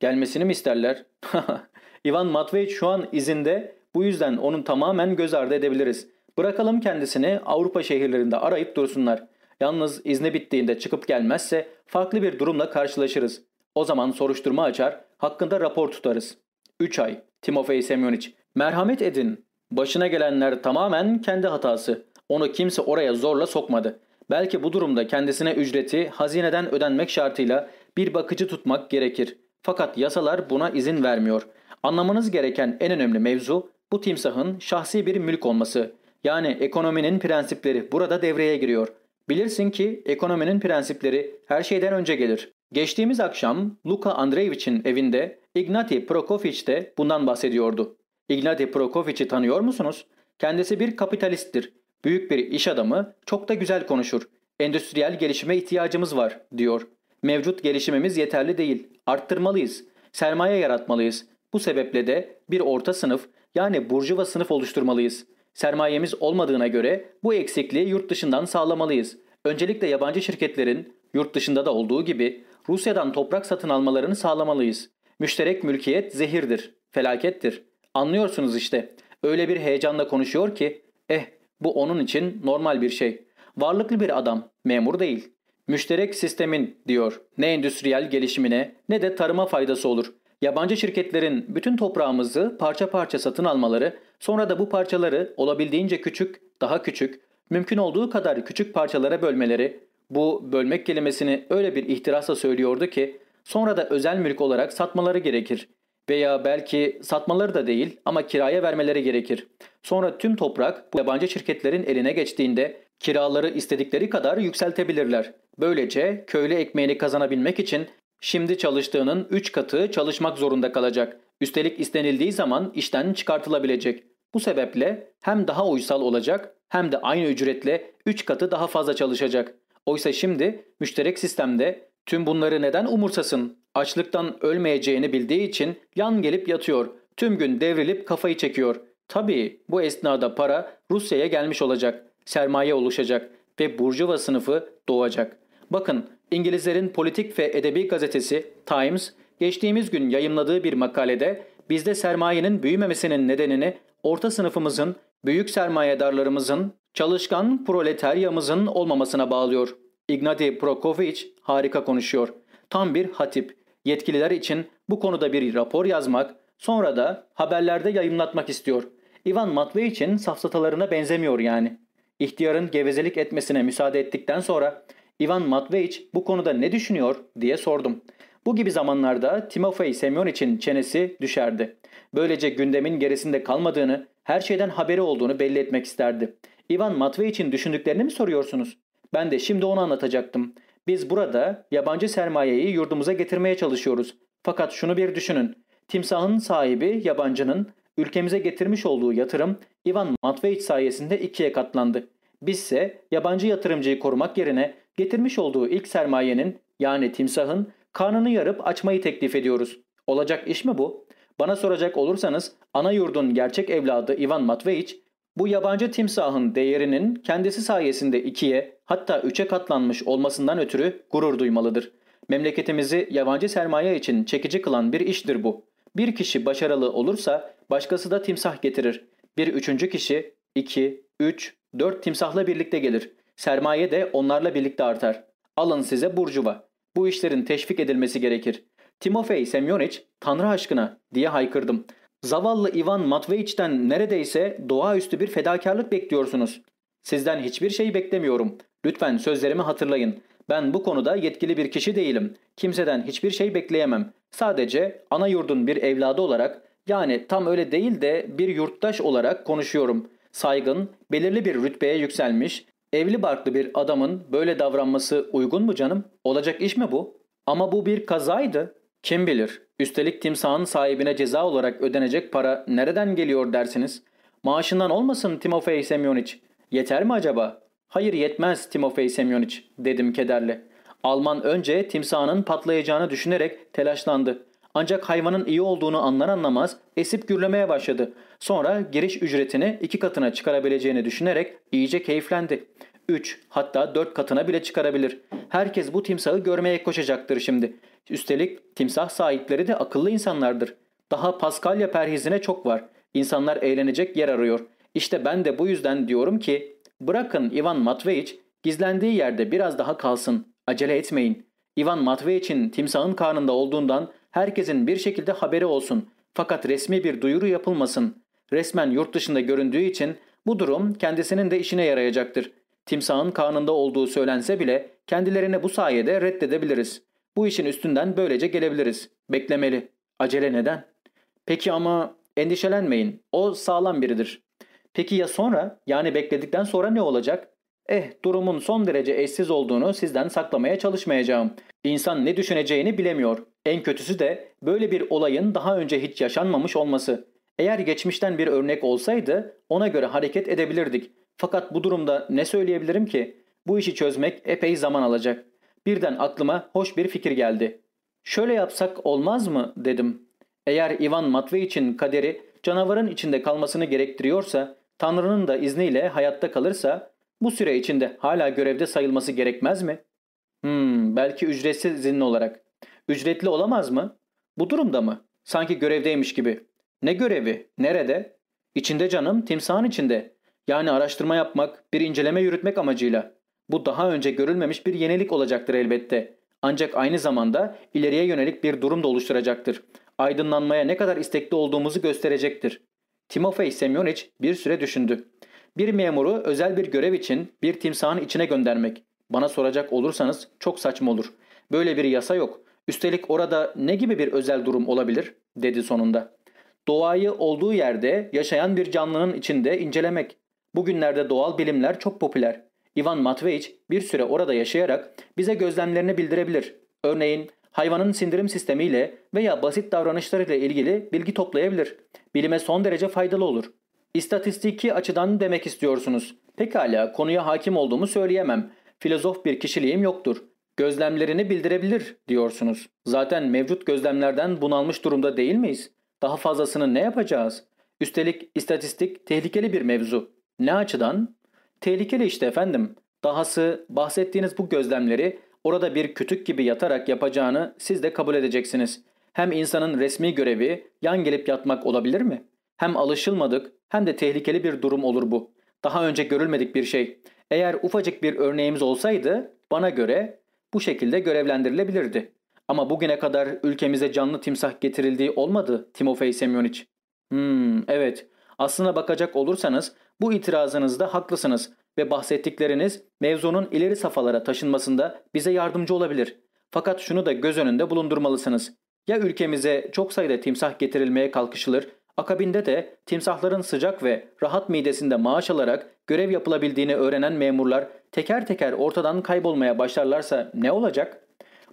Gelmesini mi isterler? Ivan Matveyich şu an izinde bu yüzden onun tamamen göz ardı edebiliriz. Bırakalım kendisini Avrupa şehirlerinde arayıp dursunlar. Yalnız izni bittiğinde çıkıp gelmezse farklı bir durumla karşılaşırız. O zaman soruşturma açar, hakkında rapor tutarız. 3 ay. Timofey Semyonich. Merhamet edin. Başına gelenler tamamen kendi hatası. Onu kimse oraya zorla sokmadı. Belki bu durumda kendisine ücreti hazineden ödenmek şartıyla bir bakıcı tutmak gerekir. Fakat yasalar buna izin vermiyor. Anlamanız gereken en önemli mevzu bu timsahın şahsi bir mülk olması. Yani ekonominin prensipleri burada devreye giriyor. Bilirsin ki ekonominin prensipleri her şeyden önce gelir. Geçtiğimiz akşam Luka Andreevich'in evinde Ignati Prokofiev de bundan bahsediyordu. Ignati Prokofiev'i tanıyor musunuz? Kendisi bir kapitalisttir. Büyük bir iş adamı, çok da güzel konuşur. Endüstriyel gelişime ihtiyacımız var, diyor. Mevcut gelişimimiz yeterli değil. Arttırmalıyız. Sermaye yaratmalıyız. Bu sebeple de bir orta sınıf yani burjuva sınıf oluşturmalıyız. Sermayemiz olmadığına göre bu eksikliği yurt dışından sağlamalıyız. Öncelikle yabancı şirketlerin yurt dışında da olduğu gibi Rusya'dan toprak satın almalarını sağlamalıyız. Müşterek mülkiyet zehirdir, felakettir. Anlıyorsunuz işte. Öyle bir heyecanla konuşuyor ki, eh bu onun için normal bir şey. Varlıklı bir adam, memur değil. Müşterek sistemin diyor ne endüstriyel gelişimine ne de tarıma faydası olur. Yabancı şirketlerin bütün toprağımızı parça parça satın almaları, sonra da bu parçaları olabildiğince küçük, daha küçük, mümkün olduğu kadar küçük parçalara bölmeleri, bu bölmek kelimesini öyle bir ihtirasla söylüyordu ki, sonra da özel mülk olarak satmaları gerekir. Veya belki satmaları da değil ama kiraya vermeleri gerekir. Sonra tüm toprak bu yabancı şirketlerin eline geçtiğinde kiraları istedikleri kadar yükseltebilirler. Böylece köylü ekmeğini kazanabilmek için şimdi çalıştığının 3 katı çalışmak zorunda kalacak. Üstelik istenildiği zaman işten çıkartılabilecek. Bu sebeple hem daha uysal olacak hem de aynı ücretle 3 katı daha fazla çalışacak. Oysa şimdi müşterek sistemde tüm bunları neden umursasın? Açlıktan ölmeyeceğini bildiği için yan gelip yatıyor. Tüm gün devrilip kafayı çekiyor. Tabii bu esnada para Rusya'ya gelmiş olacak. Sermaye oluşacak ve burjuva sınıfı doğacak. Bakın İngilizlerin politik ve edebi gazetesi Times geçtiğimiz gün yayımladığı bir makalede bizde sermayenin büyümemesinin nedenini orta sınıfımızın, büyük sermayedarlarımızın, çalışkan proletaryamızın olmamasına bağlıyor. Ignati Prokofiev harika konuşuyor. Tam bir hatip. Yetkililer için bu konuda bir rapor yazmak, sonra da haberlerde yayınlatmak istiyor. Ivan için safsatalarına benzemiyor yani. İhtiyarın gevezelik etmesine müsaade ettikten sonra Ivan Matveich bu konuda ne düşünüyor diye sordum. Bu gibi zamanlarda Timofey Semyon için çenesi düşerdi. Böylece gündemin gerisinde kalmadığını, her şeyden haberi olduğunu belli etmek isterdi. Ivan Matvey için düşündüklerini mi soruyorsunuz? Ben de şimdi onu anlatacaktım. Biz burada yabancı sermayeyi yurdumuza getirmeye çalışıyoruz. Fakat şunu bir düşünün. Timsahın sahibi yabancının ülkemize getirmiş olduğu yatırım Ivan Matveich sayesinde ikiye katlandı. Bizse yabancı yatırımcıyı korumak yerine getirmiş olduğu ilk sermayenin yani timsahın karnını yarıp açmayı teklif ediyoruz. Olacak iş mi bu? Bana soracak olursanız ana yurdun gerçek evladı Ivan Matveich bu yabancı timsahın değerinin kendisi sayesinde ikiye hatta üçe katlanmış olmasından ötürü gurur duymalıdır. Memleketimizi yabancı sermaye için çekici kılan bir iştir bu. Bir kişi başarılı olursa başkası da timsah getirir. Bir üçüncü kişi iki, üç, dört timsahla birlikte gelir. Sermaye de onlarla birlikte artar. Alın size burjuva. Bu işlerin teşvik edilmesi gerekir. Timofey Semyonich, Tanrı aşkına diye haykırdım. Zavallı Ivan Matveyich'ten neredeyse doğaüstü bir fedakarlık bekliyorsunuz. Sizden hiçbir şey beklemiyorum. Lütfen sözlerimi hatırlayın. Ben bu konuda yetkili bir kişi değilim. Kimseden hiçbir şey bekleyemem. Sadece ana yurdun bir evladı olarak yani tam öyle değil de bir yurttaş olarak konuşuyorum. Saygın, belirli bir rütbeye yükselmiş, evli barklı bir adamın böyle davranması uygun mu canım? Olacak iş mi bu? Ama bu bir kazaydı. Kim bilir? Üstelik timsahın sahibine ceza olarak ödenecek para nereden geliyor dersiniz? Maaşından olmasın Timofey Semyonich. Yeter mi acaba? Hayır yetmez Timofey Semyoniç dedim kederle. Alman önce timsahının patlayacağını düşünerek telaşlandı. Ancak hayvanın iyi olduğunu anlar anlamaz esip gürlemeye başladı. Sonra giriş ücretini iki katına çıkarabileceğini düşünerek iyice keyiflendi. Üç hatta dört katına bile çıkarabilir. Herkes bu timsahı görmeye koşacaktır şimdi. Üstelik timsah sahipleri de akıllı insanlardır. Daha Paskalya perhizine çok var. İnsanlar eğlenecek yer arıyor. İşte ben de bu yüzden diyorum ki bırakın Ivan Matveyiç gizlendiği yerde biraz daha kalsın. Acele etmeyin. Ivan Matveyiç'in timsahın karnında olduğundan herkesin bir şekilde haberi olsun. Fakat resmi bir duyuru yapılmasın. Resmen yurt dışında göründüğü için bu durum kendisinin de işine yarayacaktır. Timsahın karnında olduğu söylense bile kendilerini bu sayede reddedebiliriz. Bu işin üstünden böylece gelebiliriz. Beklemeli. Acele neden? Peki ama endişelenmeyin. O sağlam biridir. Peki ya sonra? Yani bekledikten sonra ne olacak? Eh durumun son derece eşsiz olduğunu sizden saklamaya çalışmayacağım. İnsan ne düşüneceğini bilemiyor. En kötüsü de böyle bir olayın daha önce hiç yaşanmamış olması. Eğer geçmişten bir örnek olsaydı ona göre hareket edebilirdik. Fakat bu durumda ne söyleyebilirim ki? Bu işi çözmek epey zaman alacak. Birden aklıma hoş bir fikir geldi. Şöyle yapsak olmaz mı dedim. Eğer Ivan Matveyiç'in kaderi canavarın içinde kalmasını gerektiriyorsa, Tanrı'nın da izniyle hayatta kalırsa bu süre içinde hala görevde sayılması gerekmez mi? Hmm, belki ücretsiz izinli olarak. Ücretli olamaz mı? Bu durumda mı? Sanki görevdeymiş gibi. Ne görevi? Nerede? İçinde canım, timsahın içinde. Yani araştırma yapmak, bir inceleme yürütmek amacıyla. Bu daha önce görülmemiş bir yenilik olacaktır elbette. Ancak aynı zamanda ileriye yönelik bir durum da oluşturacaktır. Aydınlanmaya ne kadar istekli olduğumuzu gösterecektir. Timofey Semyoniç bir süre düşündü. Bir memuru özel bir görev için bir timsahın içine göndermek. Bana soracak olursanız çok saçma olur. Böyle bir yasa yok. Üstelik orada ne gibi bir özel durum olabilir? dedi sonunda. Doğayı olduğu yerde yaşayan bir canlının içinde incelemek. Bugünlerde doğal bilimler çok popüler. Ivan Matveyiç bir süre orada yaşayarak bize gözlemlerini bildirebilir. Örneğin hayvanın sindirim sistemiyle veya basit davranışlarıyla ilgili bilgi toplayabilir. Bilime son derece faydalı olur. İstatistiki açıdan demek istiyorsunuz. Pekala konuya hakim olduğumu söyleyemem. Filozof bir kişiliğim yoktur. Gözlemlerini bildirebilir diyorsunuz. Zaten mevcut gözlemlerden bunalmış durumda değil miyiz? Daha fazlasını ne yapacağız? Üstelik istatistik tehlikeli bir mevzu. Ne açıdan? Tehlikeli işte efendim. Dahası bahsettiğiniz bu gözlemleri orada bir kütük gibi yatarak yapacağını siz de kabul edeceksiniz. Hem insanın resmi görevi yan gelip yatmak olabilir mi? Hem alışılmadık hem de tehlikeli bir durum olur bu. Daha önce görülmedik bir şey. Eğer ufacık bir örneğimiz olsaydı bana göre bu şekilde görevlendirilebilirdi. Ama bugüne kadar ülkemize canlı timsah getirildiği olmadı Timofey Semyoniç. Hmm, evet. Aslına bakacak olursanız bu itirazınızda haklısınız ve bahsettikleriniz mevzunun ileri safhalara taşınmasında bize yardımcı olabilir. Fakat şunu da göz önünde bulundurmalısınız. Ya ülkemize çok sayıda timsah getirilmeye kalkışılır, akabinde de timsahların sıcak ve rahat midesinde maaş alarak görev yapılabildiğini öğrenen memurlar teker teker ortadan kaybolmaya başlarlarsa ne olacak?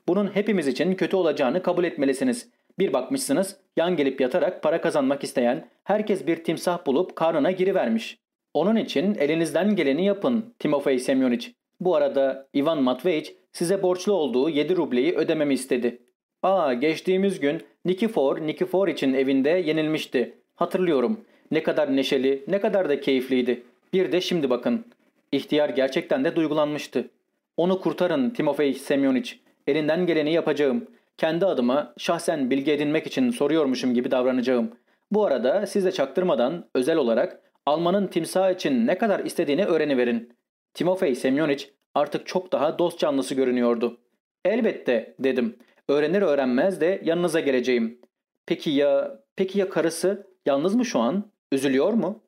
Bunun hepimiz için kötü olacağını kabul etmelisiniz. Bir bakmışsınız yan gelip yatarak para kazanmak isteyen herkes bir timsah bulup karnına girivermiş. Onun için elinizden geleni yapın Timofey Semyoniç. Bu arada Ivan Matveyiç size borçlu olduğu 7 rubleyi ödememi istedi. Aa geçtiğimiz gün Nikifor Nikifor için evinde yenilmişti. Hatırlıyorum. Ne kadar neşeli, ne kadar da keyifliydi. Bir de şimdi bakın. İhtiyar gerçekten de duygulanmıştı. Onu kurtarın Timofey Semyoniç. Elinden geleni yapacağım. Kendi adıma şahsen bilgi edinmek için soruyormuşum gibi davranacağım. Bu arada siz de çaktırmadan özel olarak Alman'ın timsah için ne kadar istediğini öğreniverin. Timofey Semyoniç artık çok daha dost canlısı görünüyordu. Elbette dedim. Öğrenir öğrenmez de yanınıza geleceğim. Peki ya, peki ya karısı? Yalnız mı şu an? Üzülüyor mu?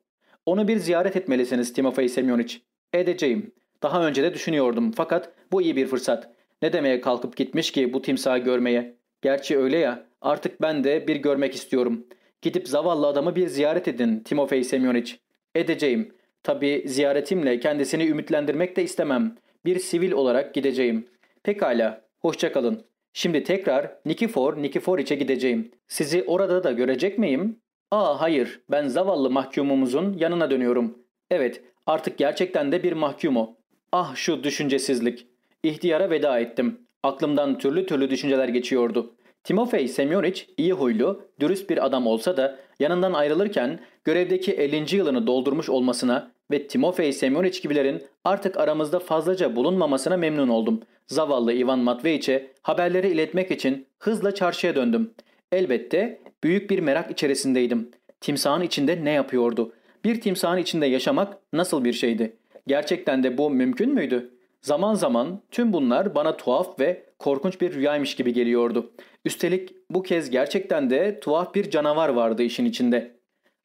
Onu bir ziyaret etmelisiniz Timofey Semyoniç. Edeceğim. Daha önce de düşünüyordum fakat bu iyi bir fırsat. Ne demeye kalkıp gitmiş ki bu timsahı görmeye? Gerçi öyle ya artık ben de bir görmek istiyorum. Gidip zavallı adamı bir ziyaret edin Timofey Semyoniç. Edeceğim. Tabi ziyaretimle kendisini ümitlendirmek de istemem. Bir sivil olarak gideceğim. Pekala. Hoşçakalın. Şimdi tekrar Nikifor Nikiforiç'e gideceğim. Sizi orada da görecek miyim? Aa hayır. Ben zavallı mahkumumuzun yanına dönüyorum. Evet, artık gerçekten de bir mahkum. Ah şu düşüncesizlik. İhtiyara veda ettim. Aklımdan türlü türlü düşünceler geçiyordu. Timofey Semyonich iyi huylu, dürüst bir adam olsa da yanından ayrılırken görevdeki 50. yılını doldurmuş olmasına ve Timofey Semyonich gibilerin artık aramızda fazlaca bulunmamasına memnun oldum. Zavallı Ivan Matveyiç'e haberleri iletmek için hızla çarşıya döndüm. Elbette büyük bir merak içerisindeydim. Timsahın içinde ne yapıyordu? Bir timsahın içinde yaşamak nasıl bir şeydi? Gerçekten de bu mümkün müydü? Zaman zaman tüm bunlar bana tuhaf ve korkunç bir rüyaymış gibi geliyordu. Üstelik bu kez gerçekten de tuhaf bir canavar vardı işin içinde.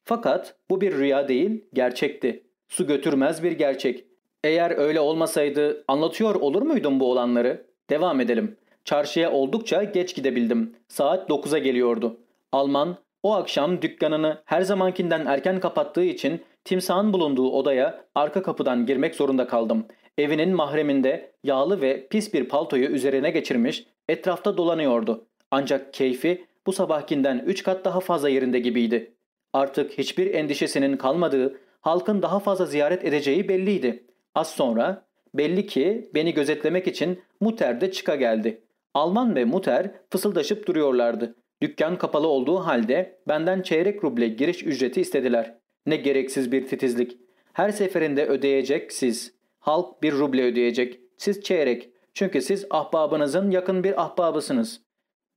Fakat bu bir rüya değil, gerçekti. Su götürmez bir gerçek. Eğer öyle olmasaydı anlatıyor olur muydum bu olanları? Devam edelim. Çarşıya oldukça geç gidebildim. Saat 9'a geliyordu. Alman o akşam dükkanını her zamankinden erken kapattığı için timsahın bulunduğu odaya arka kapıdan girmek zorunda kaldım. Evinin mahreminde yağlı ve pis bir paltoyu üzerine geçirmiş etrafta dolanıyordu. Ancak keyfi bu sabahkinden üç kat daha fazla yerinde gibiydi. Artık hiçbir endişesinin kalmadığı, halkın daha fazla ziyaret edeceği belliydi. Az sonra belli ki beni gözetlemek için Muter de çıka geldi. Alman ve Muter fısıldaşıp duruyorlardı. Dükkan kapalı olduğu halde benden çeyrek ruble giriş ücreti istediler. Ne gereksiz bir titizlik. Her seferinde ödeyecek siz. Halk bir ruble ödeyecek. Siz çeyrek. Çünkü siz ahbabınızın yakın bir ahbabısınız.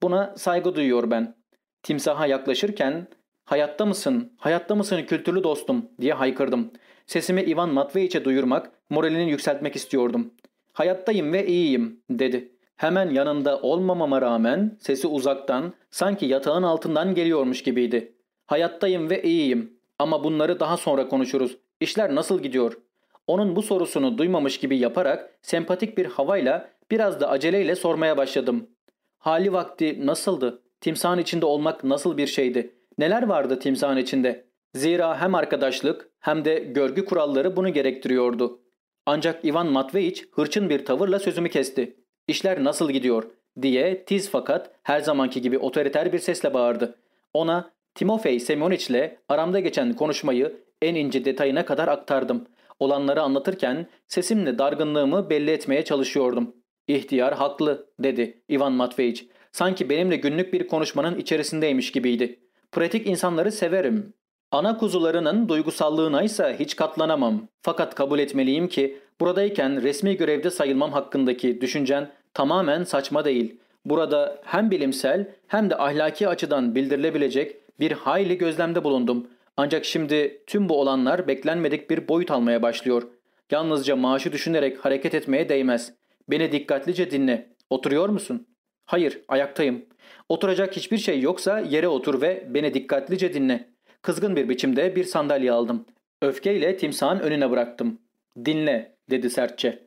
Buna saygı duyuyor ben. Timsaha yaklaşırken ''Hayatta mısın, hayatta mısın kültürlü dostum?'' diye haykırdım. Sesimi Ivan Matveyiç'e duyurmak, moralini yükseltmek istiyordum. ''Hayattayım ve iyiyim.'' dedi. Hemen yanında olmamama rağmen sesi uzaktan, sanki yatağın altından geliyormuş gibiydi. ''Hayattayım ve iyiyim. Ama bunları daha sonra konuşuruz. İşler nasıl gidiyor?'' Onun bu sorusunu duymamış gibi yaparak sempatik bir havayla biraz da aceleyle sormaya başladım. Hali vakti nasıldı? Timsahın içinde olmak nasıl bir şeydi? Neler vardı timsahın içinde? Zira hem arkadaşlık hem de görgü kuralları bunu gerektiriyordu. Ancak Ivan Matveyiç hırçın bir tavırla sözümü kesti. İşler nasıl gidiyor diye tiz fakat her zamanki gibi otoriter bir sesle bağırdı. Ona Timofey Semyoniç'le aramda geçen konuşmayı en ince detayına kadar aktardım. Olanları anlatırken sesimle dargınlığımı belli etmeye çalışıyordum. İhtiyar haklı dedi Ivan Matveyiç. Sanki benimle günlük bir konuşmanın içerisindeymiş gibiydi. Pratik insanları severim. Ana kuzularının duygusallığına ise hiç katlanamam. Fakat kabul etmeliyim ki buradayken resmi görevde sayılmam hakkındaki düşüncen tamamen saçma değil. Burada hem bilimsel hem de ahlaki açıdan bildirilebilecek bir hayli gözlemde bulundum. Ancak şimdi tüm bu olanlar beklenmedik bir boyut almaya başlıyor. Yalnızca maaşı düşünerek hareket etmeye değmez. Beni dikkatlice dinle. Oturuyor musun? Hayır, ayaktayım. Oturacak hiçbir şey yoksa yere otur ve beni dikkatlice dinle. Kızgın bir biçimde bir sandalye aldım. Öfkeyle timsahın önüne bıraktım. Dinle, dedi sertçe.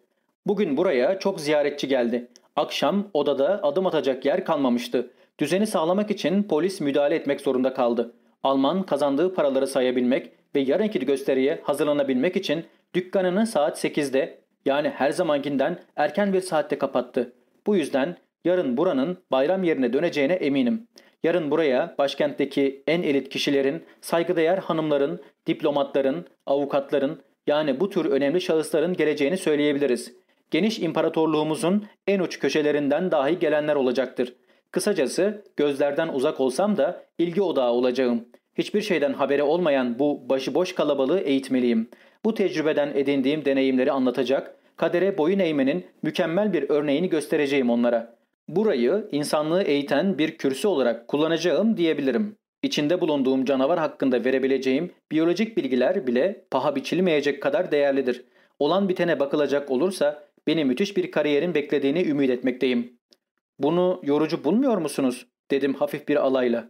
Bugün buraya çok ziyaretçi geldi. Akşam odada adım atacak yer kalmamıştı. Düzeni sağlamak için polis müdahale etmek zorunda kaldı. Alman kazandığı paraları sayabilmek ve yarınki gösteriye hazırlanabilmek için dükkanını saat 8'de yani her zamankinden erken bir saatte kapattı. Bu yüzden yarın buranın bayram yerine döneceğine eminim. Yarın buraya başkentteki en elit kişilerin, saygıdeğer hanımların, diplomatların, avukatların yani bu tür önemli şahısların geleceğini söyleyebiliriz. Geniş imparatorluğumuzun en uç köşelerinden dahi gelenler olacaktır. Kısacası gözlerden uzak olsam da ilgi odağı olacağım. Hiçbir şeyden haberi olmayan bu başıboş kalabalığı eğitmeliyim. Bu tecrübeden edindiğim deneyimleri anlatacak, kadere boyun eğmenin mükemmel bir örneğini göstereceğim onlara. Burayı insanlığı eğiten bir kürsü olarak kullanacağım diyebilirim. İçinde bulunduğum canavar hakkında verebileceğim biyolojik bilgiler bile paha biçilmeyecek kadar değerlidir. Olan bitene bakılacak olursa beni müthiş bir kariyerin beklediğini ümit etmekteyim. Bunu yorucu bulmuyor musunuz? dedim hafif bir alayla.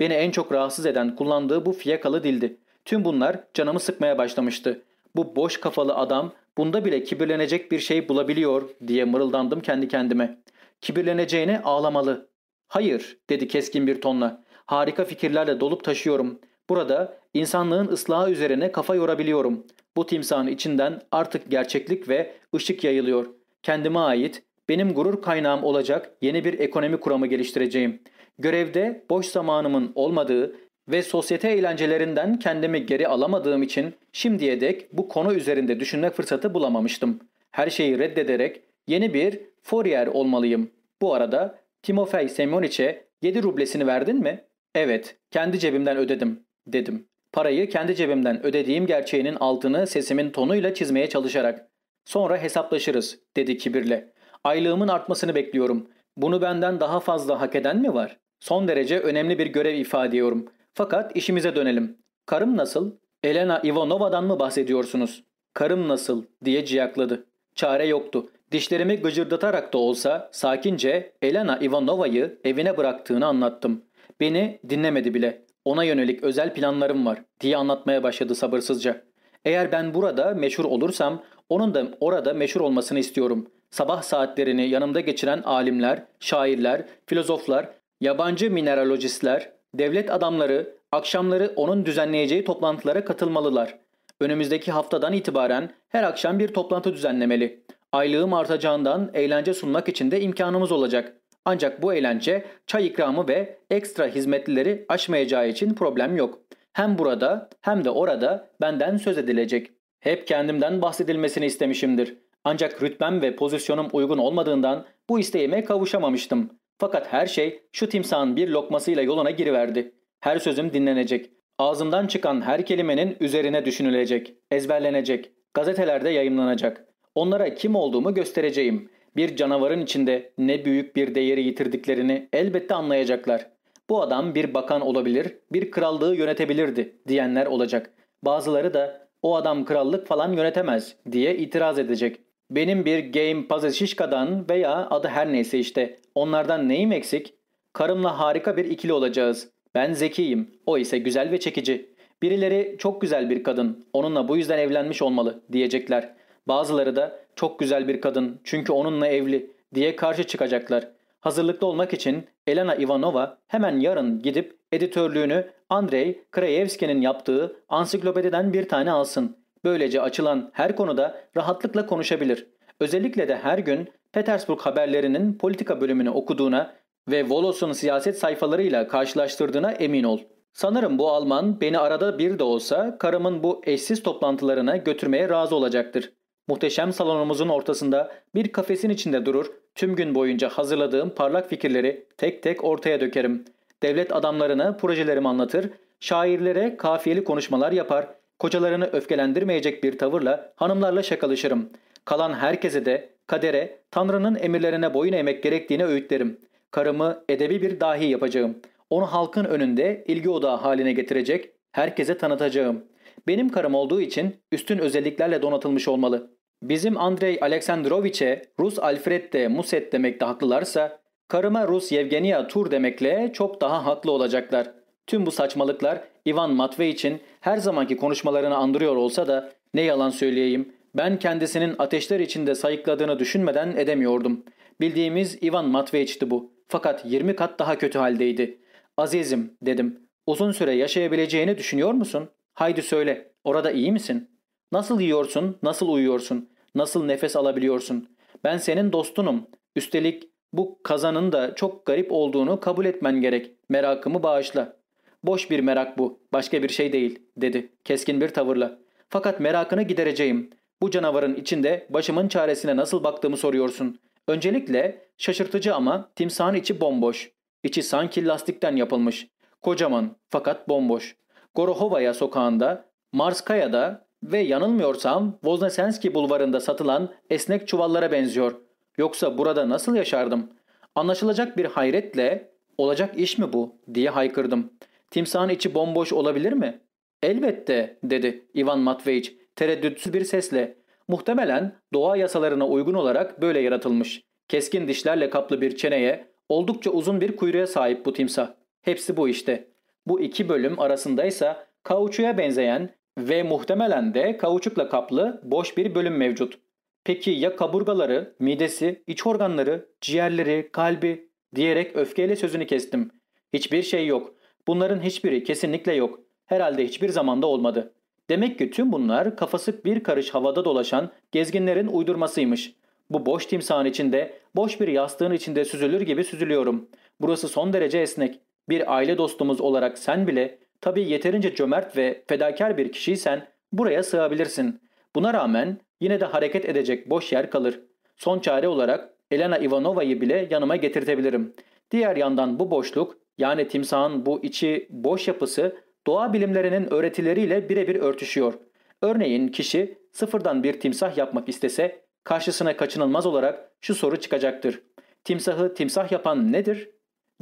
Beni en çok rahatsız eden kullandığı bu fiyakalı dildi. Tüm bunlar canımı sıkmaya başlamıştı. Bu boş kafalı adam bunda bile kibirlenecek bir şey bulabiliyor diye mırıldandım kendi kendime. Kibirleneceğine ağlamalı. Hayır dedi keskin bir tonla. Harika fikirlerle dolup taşıyorum. Burada insanlığın ıslahı üzerine kafa yorabiliyorum. Bu timsahın içinden artık gerçeklik ve ışık yayılıyor. Kendime ait, benim gurur kaynağım olacak yeni bir ekonomi kuramı geliştireceğim. Görevde boş zamanımın olmadığı, ve sosyete eğlencelerinden kendimi geri alamadığım için şimdiye dek bu konu üzerinde düşünmek fırsatı bulamamıştım. Her şeyi reddederek yeni bir Fourier olmalıyım. Bu arada Timofey Semyoniç'e 7 rublesini verdin mi? Evet, kendi cebimden ödedim, dedim. Parayı kendi cebimden ödediğim gerçeğinin altını sesimin tonuyla çizmeye çalışarak. Sonra hesaplaşırız, dedi kibirle. Aylığımın artmasını bekliyorum. Bunu benden daha fazla hak eden mi var? Son derece önemli bir görev ifade ediyorum. Fakat işimize dönelim. Karım nasıl? Elena Ivanova'dan mı bahsediyorsunuz? Karım nasıl? diye ciyakladı. Çare yoktu. Dişlerimi gıcırdatarak da olsa sakince Elena Ivanova'yı evine bıraktığını anlattım. Beni dinlemedi bile. Ona yönelik özel planlarım var diye anlatmaya başladı sabırsızca. Eğer ben burada meşhur olursam onun da orada meşhur olmasını istiyorum. Sabah saatlerini yanımda geçiren alimler, şairler, filozoflar, yabancı mineralojistler, devlet adamları akşamları onun düzenleyeceği toplantılara katılmalılar. Önümüzdeki haftadan itibaren her akşam bir toplantı düzenlemeli. Aylığım artacağından eğlence sunmak için de imkanımız olacak. Ancak bu eğlence çay ikramı ve ekstra hizmetlileri aşmayacağı için problem yok. Hem burada hem de orada benden söz edilecek. Hep kendimden bahsedilmesini istemişimdir. Ancak rütbem ve pozisyonum uygun olmadığından bu isteğime kavuşamamıştım. Fakat her şey şu timsahın bir lokmasıyla yoluna giriverdi. Her sözüm dinlenecek. Ağzımdan çıkan her kelimenin üzerine düşünülecek, ezberlenecek, gazetelerde yayınlanacak. Onlara kim olduğumu göstereceğim. Bir canavarın içinde ne büyük bir değeri yitirdiklerini elbette anlayacaklar. Bu adam bir bakan olabilir, bir krallığı yönetebilirdi diyenler olacak. Bazıları da o adam krallık falan yönetemez diye itiraz edecek. Benim bir game Pazesişka'dan veya adı her neyse işte onlardan neyim eksik? Karımla harika bir ikili olacağız. Ben zekiyim, o ise güzel ve çekici. Birileri çok güzel bir kadın, onunla bu yüzden evlenmiş olmalı diyecekler. Bazıları da çok güzel bir kadın çünkü onunla evli diye karşı çıkacaklar. Hazırlıklı olmak için Elena Ivanova hemen yarın gidip editörlüğünü Andrei Krayevski'nin yaptığı ansiklopediden bir tane alsın. Böylece açılan her konuda rahatlıkla konuşabilir. Özellikle de her gün Petersburg haberlerinin politika bölümünü okuduğuna ve Volos'un siyaset sayfalarıyla karşılaştırdığına emin ol. Sanırım bu Alman beni arada bir de olsa karımın bu eşsiz toplantılarına götürmeye razı olacaktır. Muhteşem salonumuzun ortasında bir kafesin içinde durur, tüm gün boyunca hazırladığım parlak fikirleri tek tek ortaya dökerim. Devlet adamlarına projelerimi anlatır, şairlere kafiyeli konuşmalar yapar, kocalarını öfkelendirmeyecek bir tavırla hanımlarla şakalaşırım. Kalan herkese de kadere, Tanrı'nın emirlerine boyun eğmek gerektiğini öğütlerim. Karımı edebi bir dahi yapacağım. Onu halkın önünde ilgi odağı haline getirecek, herkese tanıtacağım. Benim karım olduğu için üstün özelliklerle donatılmış olmalı. Bizim Andrei Aleksandroviç'e Rus Alfred de Muset demekte haklılarsa, karıma Rus Yevgenia Tur demekle çok daha haklı olacaklar. Tüm bu saçmalıklar Ivan Matveyiç'in her zamanki konuşmalarını andırıyor olsa da ne yalan söyleyeyim ben kendisinin ateşler içinde sayıkladığını düşünmeden edemiyordum. Bildiğimiz Ivan Matveyiç'ti bu. Fakat 20 kat daha kötü haldeydi. Azizim dedim. Uzun süre yaşayabileceğini düşünüyor musun? Haydi söyle. Orada iyi misin? Nasıl yiyorsun? Nasıl uyuyorsun? Nasıl nefes alabiliyorsun? Ben senin dostunum. Üstelik bu kazanın da çok garip olduğunu kabul etmen gerek. Merakımı bağışla. Boş bir merak bu. Başka bir şey değil, dedi keskin bir tavırla. Fakat merakını gidereceğim. Bu canavarın içinde başımın çaresine nasıl baktığımı soruyorsun. Öncelikle şaşırtıcı ama timsahın içi bomboş. İçi sanki lastikten yapılmış. Kocaman fakat bomboş. Gorohovaya sokağında, Marskaya'da ve yanılmıyorsam Voznesenski bulvarında satılan esnek çuvallara benziyor. Yoksa burada nasıl yaşardım? Anlaşılacak bir hayretle olacak iş mi bu diye haykırdım. Timsahın içi bomboş olabilir mi? Elbette dedi Ivan Matveyiç tereddütsüz bir sesle. Muhtemelen doğa yasalarına uygun olarak böyle yaratılmış. Keskin dişlerle kaplı bir çeneye, oldukça uzun bir kuyruğa sahip bu timsah. Hepsi bu işte. Bu iki bölüm arasındaysa kauçuya benzeyen ve muhtemelen de kauçukla kaplı boş bir bölüm mevcut. Peki ya kaburgaları, midesi, iç organları, ciğerleri, kalbi diyerek öfkeyle sözünü kestim. Hiçbir şey yok. Bunların hiçbiri kesinlikle yok. Herhalde hiçbir zamanda olmadı. Demek ki tüm bunlar kafası bir karış havada dolaşan gezginlerin uydurmasıymış. Bu boş timsahın içinde, boş bir yastığın içinde süzülür gibi süzülüyorum. Burası son derece esnek. Bir aile dostumuz olarak sen bile Tabii yeterince cömert ve fedakar bir kişiysen buraya sığabilirsin. Buna rağmen yine de hareket edecek boş yer kalır. Son çare olarak Elena Ivanova'yı bile yanıma getirtebilirim. Diğer yandan bu boşluk yani timsahın bu içi boş yapısı doğa bilimlerinin öğretileriyle birebir örtüşüyor. Örneğin kişi sıfırdan bir timsah yapmak istese karşısına kaçınılmaz olarak şu soru çıkacaktır. Timsahı timsah yapan nedir?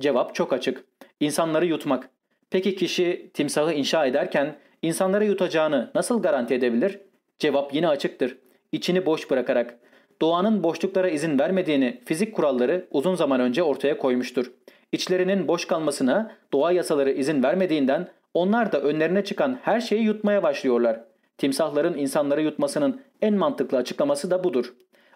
Cevap çok açık. İnsanları yutmak. Peki kişi timsahı inşa ederken insanları yutacağını nasıl garanti edebilir? Cevap yine açıktır. İçini boş bırakarak. Doğanın boşluklara izin vermediğini fizik kuralları uzun zaman önce ortaya koymuştur. İçlerinin boş kalmasına doğa yasaları izin vermediğinden onlar da önlerine çıkan her şeyi yutmaya başlıyorlar. Timsahların insanları yutmasının en mantıklı açıklaması da budur.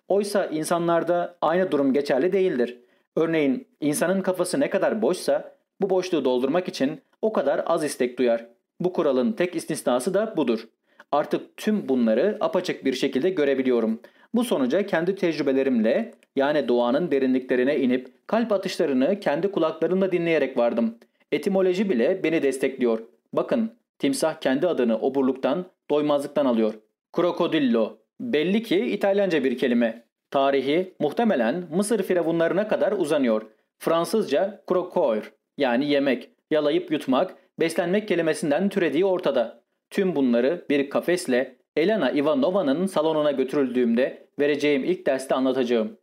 Oysa insanlarda aynı durum geçerli değildir. Örneğin insanın kafası ne kadar boşsa bu boşluğu doldurmak için o kadar az istek duyar. Bu kuralın tek istisnası da budur. Artık tüm bunları apaçık bir şekilde görebiliyorum. Bu sonuca kendi tecrübelerimle yani doğanın derinliklerine inip kalp atışlarını kendi kulaklarımla dinleyerek vardım. Etimoloji bile beni destekliyor. Bakın timsah kendi adını oburluktan, doymazlıktan alıyor. Krokodillo. Belli ki İtalyanca bir kelime. Tarihi muhtemelen Mısır firavunlarına kadar uzanıyor. Fransızca krokoir yani yemek, yalayıp yutmak, beslenmek kelimesinden türediği ortada. Tüm bunları bir kafesle Elena Ivanova'nın salonuna götürüldüğümde vereceğim ilk derste anlatacağım.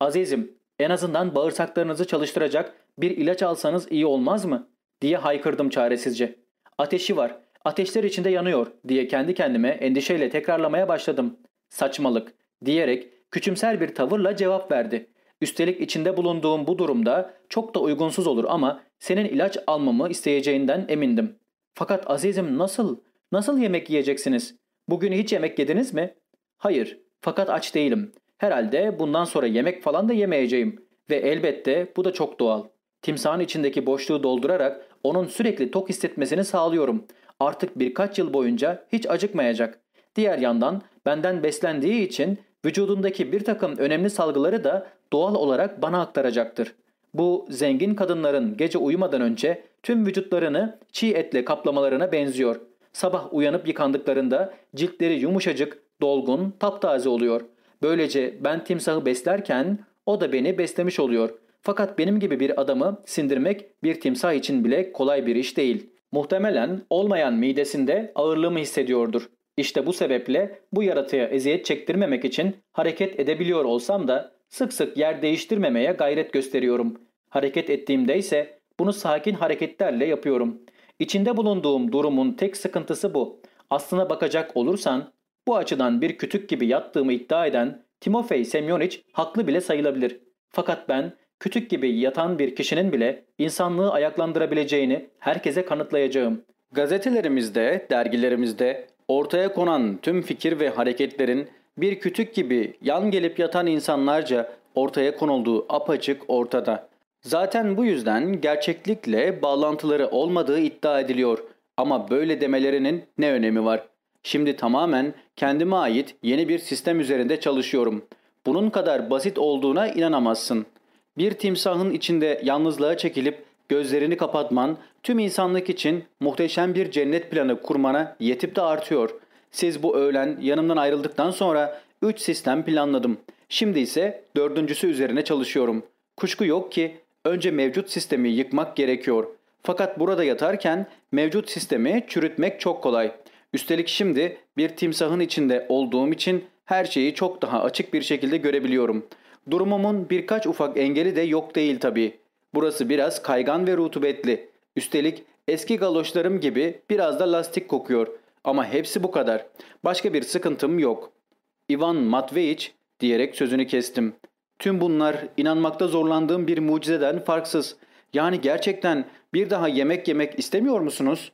Azizim, en azından bağırsaklarınızı çalıştıracak bir ilaç alsanız iyi olmaz mı? diye haykırdım çaresizce. Ateşi var, ateşler içinde yanıyor diye kendi kendime endişeyle tekrarlamaya başladım. Saçmalık diyerek küçümser bir tavırla cevap verdi. Üstelik içinde bulunduğum bu durumda çok da uygunsuz olur ama senin ilaç almamı isteyeceğinden emindim. Fakat azizim nasıl, nasıl yemek yiyeceksiniz? Bugün hiç yemek yediniz mi? Hayır, fakat aç değilim. Herhalde bundan sonra yemek falan da yemeyeceğim. Ve elbette bu da çok doğal. Timsahın içindeki boşluğu doldurarak onun sürekli tok hissetmesini sağlıyorum. Artık birkaç yıl boyunca hiç acıkmayacak. Diğer yandan benden beslendiği için vücudundaki bir takım önemli salgıları da doğal olarak bana aktaracaktır. Bu zengin kadınların gece uyumadan önce tüm vücutlarını çiğ etle kaplamalarına benziyor. Sabah uyanıp yıkandıklarında ciltleri yumuşacık, dolgun, taptaze oluyor. Böylece ben timsahı beslerken o da beni beslemiş oluyor. Fakat benim gibi bir adamı sindirmek bir timsah için bile kolay bir iş değil. Muhtemelen olmayan midesinde ağırlığımı hissediyordur. İşte bu sebeple bu yaratığa eziyet çektirmemek için hareket edebiliyor olsam da sık sık yer değiştirmemeye gayret gösteriyorum. Hareket ettiğimde ise bunu sakin hareketlerle yapıyorum. İçinde bulunduğum durumun tek sıkıntısı bu. Aslına bakacak olursan bu açıdan bir kütük gibi yattığımı iddia eden Timofey Semyonich haklı bile sayılabilir. Fakat ben kütük gibi yatan bir kişinin bile insanlığı ayaklandırabileceğini herkese kanıtlayacağım. Gazetelerimizde, dergilerimizde ortaya konan tüm fikir ve hareketlerin bir kütük gibi yan gelip yatan insanlarca ortaya konulduğu apaçık ortada. Zaten bu yüzden gerçeklikle bağlantıları olmadığı iddia ediliyor. Ama böyle demelerinin ne önemi var? Şimdi tamamen kendime ait yeni bir sistem üzerinde çalışıyorum. Bunun kadar basit olduğuna inanamazsın. Bir timsahın içinde yalnızlığa çekilip gözlerini kapatman tüm insanlık için muhteşem bir cennet planı kurmana yetip de artıyor. Siz bu öğlen yanımdan ayrıldıktan sonra 3 sistem planladım. Şimdi ise dördüncüsü üzerine çalışıyorum. Kuşku yok ki önce mevcut sistemi yıkmak gerekiyor. Fakat burada yatarken mevcut sistemi çürütmek çok kolay. Üstelik şimdi bir timsahın içinde olduğum için her şeyi çok daha açık bir şekilde görebiliyorum. Durumumun birkaç ufak engeli de yok değil tabii. Burası biraz kaygan ve rutubetli. Üstelik eski galoşlarım gibi biraz da lastik kokuyor. Ama hepsi bu kadar. Başka bir sıkıntım yok. Ivan Matveich diyerek sözünü kestim. Tüm bunlar inanmakta zorlandığım bir mucizeden farksız. Yani gerçekten bir daha yemek yemek istemiyor musunuz?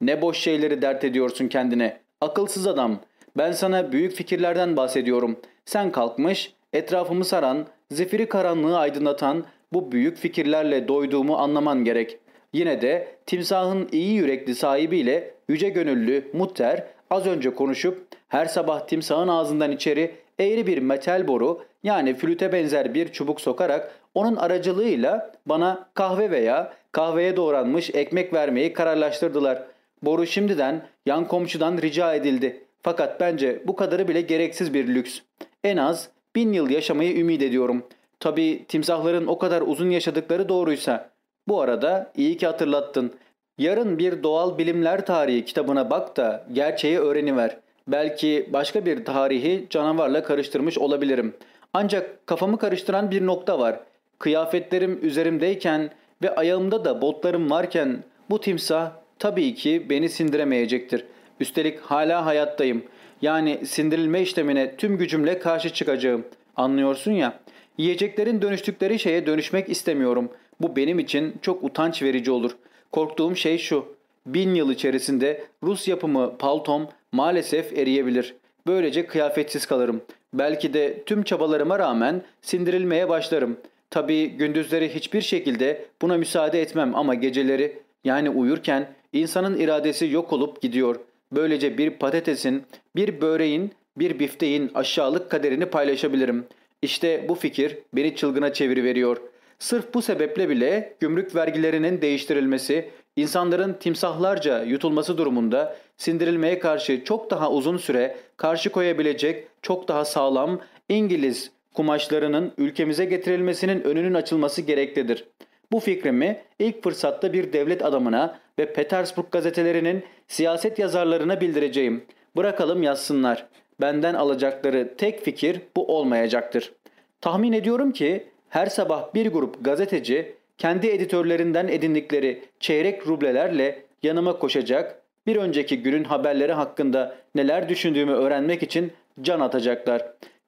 Ne boş şeyleri dert ediyorsun kendine. Akılsız adam. Ben sana büyük fikirlerden bahsediyorum. Sen kalkmış, etrafımı saran, zifiri karanlığı aydınlatan bu büyük fikirlerle doyduğumu anlaman gerek. Yine de timsahın iyi yürekli sahibiyle yüce gönüllü Mutter az önce konuşup her sabah timsahın ağzından içeri eğri bir metal boru yani flüte benzer bir çubuk sokarak onun aracılığıyla bana kahve veya kahveye doğranmış ekmek vermeyi kararlaştırdılar. Boru şimdiden yan komşudan rica edildi. Fakat bence bu kadarı bile gereksiz bir lüks. En az bin yıl yaşamayı ümit ediyorum. Tabi timsahların o kadar uzun yaşadıkları doğruysa. Bu arada iyi ki hatırlattın. Yarın bir doğal bilimler tarihi kitabına bak da gerçeği öğreniver. Belki başka bir tarihi canavarla karıştırmış olabilirim. Ancak kafamı karıştıran bir nokta var. Kıyafetlerim üzerimdeyken ve ayağımda da botlarım varken bu timsah tabii ki beni sindiremeyecektir. Üstelik hala hayattayım. Yani sindirilme işlemine tüm gücümle karşı çıkacağım. Anlıyorsun ya. Yiyeceklerin dönüştükleri şeye dönüşmek istemiyorum. Bu benim için çok utanç verici olur. Korktuğum şey şu. Bin yıl içerisinde Rus yapımı paltom maalesef eriyebilir. Böylece kıyafetsiz kalırım. Belki de tüm çabalarıma rağmen sindirilmeye başlarım. Tabii gündüzleri hiçbir şekilde buna müsaade etmem ama geceleri yani uyurken insanın iradesi yok olup gidiyor. Böylece bir patatesin, bir böreğin, bir bifteğin aşağılık kaderini paylaşabilirim. İşte bu fikir beni çılgına çeviriveriyor. Sırf bu sebeple bile gümrük vergilerinin değiştirilmesi, insanların timsahlarca yutulması durumunda sindirilmeye karşı çok daha uzun süre karşı koyabilecek çok daha sağlam İngiliz kumaşlarının ülkemize getirilmesinin önünün açılması gereklidir. Bu fikrimi ilk fırsatta bir devlet adamına ve Petersburg gazetelerinin siyaset yazarlarına bildireceğim. Bırakalım yazsınlar. Benden alacakları tek fikir bu olmayacaktır. Tahmin ediyorum ki her sabah bir grup gazeteci kendi editörlerinden edindikleri çeyrek rublelerle yanıma koşacak, bir önceki günün haberleri hakkında neler düşündüğümü öğrenmek için can atacaklar.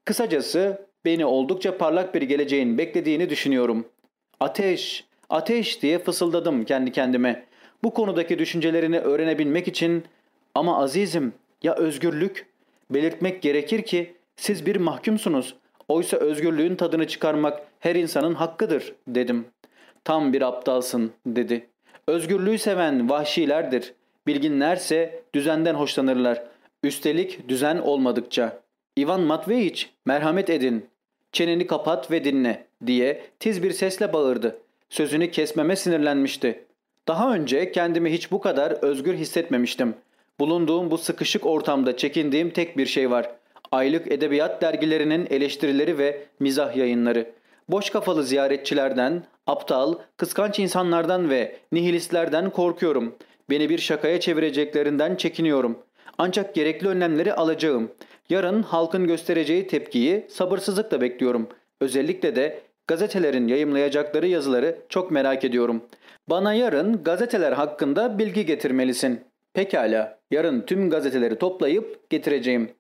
Kısacası beni oldukça parlak bir geleceğin beklediğini düşünüyorum. Ateş, ateş diye fısıldadım kendi kendime. Bu konudaki düşüncelerini öğrenebilmek için ama azizim ya özgürlük? Belirtmek gerekir ki siz bir mahkumsunuz. Oysa özgürlüğün tadını çıkarmak her insanın hakkıdır dedim. Tam bir aptalsın dedi. Özgürlüğü seven vahşilerdir. Bilginlerse düzenden hoşlanırlar. Üstelik düzen olmadıkça. İvan Matveyiç merhamet edin. Çeneni kapat ve dinle diye tiz bir sesle bağırdı. Sözünü kesmeme sinirlenmişti. Daha önce kendimi hiç bu kadar özgür hissetmemiştim. Bulunduğum bu sıkışık ortamda çekindiğim tek bir şey var. Aylık edebiyat dergilerinin eleştirileri ve mizah yayınları. Boş kafalı ziyaretçilerden, aptal, kıskanç insanlardan ve nihilistlerden korkuyorum. Beni bir şakaya çevireceklerinden çekiniyorum. Ancak gerekli önlemleri alacağım. Yarın halkın göstereceği tepkiyi sabırsızlıkla bekliyorum. Özellikle de gazetelerin yayımlayacakları yazıları çok merak ediyorum. Bana yarın gazeteler hakkında bilgi getirmelisin. Pekala, yarın tüm gazeteleri toplayıp getireceğim.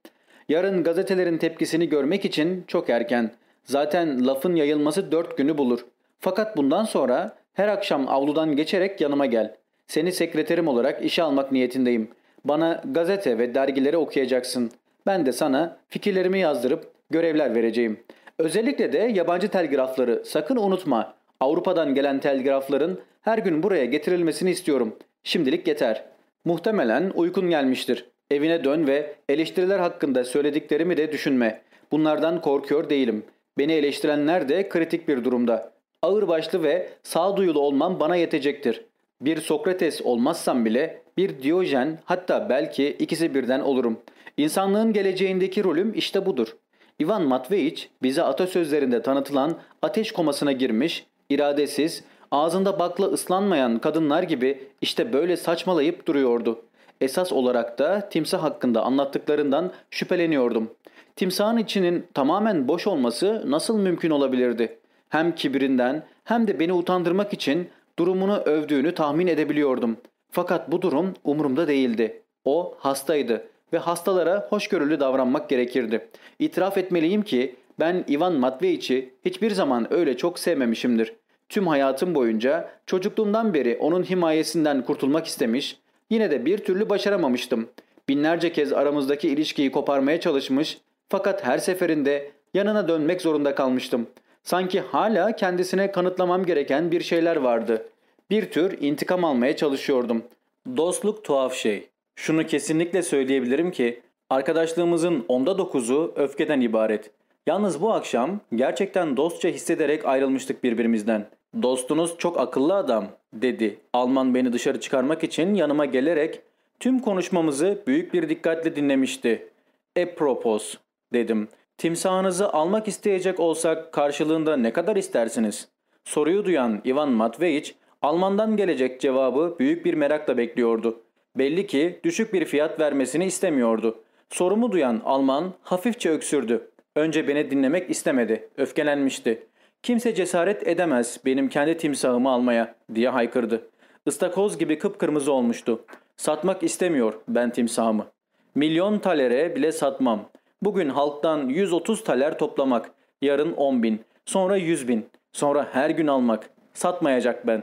Yarın gazetelerin tepkisini görmek için çok erken. Zaten lafın yayılması dört günü bulur. Fakat bundan sonra her akşam avludan geçerek yanıma gel. Seni sekreterim olarak işe almak niyetindeyim. Bana gazete ve dergileri okuyacaksın. Ben de sana fikirlerimi yazdırıp görevler vereceğim. Özellikle de yabancı telgrafları sakın unutma. Avrupa'dan gelen telgrafların her gün buraya getirilmesini istiyorum. Şimdilik yeter. Muhtemelen uykun gelmiştir. Evine dön ve eleştiriler hakkında söylediklerimi de düşünme. Bunlardan korkuyor değilim. Beni eleştirenler de kritik bir durumda. Ağırbaşlı ve sağduyulu olmam bana yetecektir. Bir Sokrates olmazsam bile bir Diyojen hatta belki ikisi birden olurum. İnsanlığın geleceğindeki rolüm işte budur. Ivan Matveyiç bize atasözlerinde tanıtılan ateş komasına girmiş, iradesiz, ağzında bakla ıslanmayan kadınlar gibi işte böyle saçmalayıp duruyordu. Esas olarak da timsah hakkında anlattıklarından şüpheleniyordum. Timsahın içinin tamamen boş olması nasıl mümkün olabilirdi? Hem kibirinden hem de beni utandırmak için durumunu övdüğünü tahmin edebiliyordum. Fakat bu durum umurumda değildi. O hastaydı ve hastalara hoşgörülü davranmak gerekirdi. İtiraf etmeliyim ki ben Ivan Matveyiç'i hiçbir zaman öyle çok sevmemişimdir. Tüm hayatım boyunca çocukluğumdan beri onun himayesinden kurtulmak istemiş, yine de bir türlü başaramamıştım. Binlerce kez aramızdaki ilişkiyi koparmaya çalışmış fakat her seferinde yanına dönmek zorunda kalmıştım. Sanki hala kendisine kanıtlamam gereken bir şeyler vardı. Bir tür intikam almaya çalışıyordum. Dostluk tuhaf şey. Şunu kesinlikle söyleyebilirim ki arkadaşlığımızın onda dokuzu öfkeden ibaret. Yalnız bu akşam gerçekten dostça hissederek ayrılmıştık birbirimizden. Dostunuz çok akıllı adam dedi. Alman beni dışarı çıkarmak için yanıma gelerek Tüm konuşmamızı büyük bir dikkatle dinlemişti. Epropos dedim. Timsahınızı almak isteyecek olsak karşılığında ne kadar istersiniz? Soruyu duyan Ivan Matveyiç Almandan gelecek cevabı büyük bir merakla bekliyordu. Belli ki düşük bir fiyat vermesini istemiyordu. Sorumu duyan Alman hafifçe öksürdü. Önce beni dinlemek istemedi. Öfkelenmişti. Kimse cesaret edemez benim kendi timsahımı almaya diye haykırdı. Istakoz gibi kıpkırmızı olmuştu. Satmak istemiyor ben timsahımı. Milyon talere bile satmam. Bugün halktan 130 taler toplamak, yarın 10 bin, sonra 100 bin, sonra her gün almak. Satmayacak ben.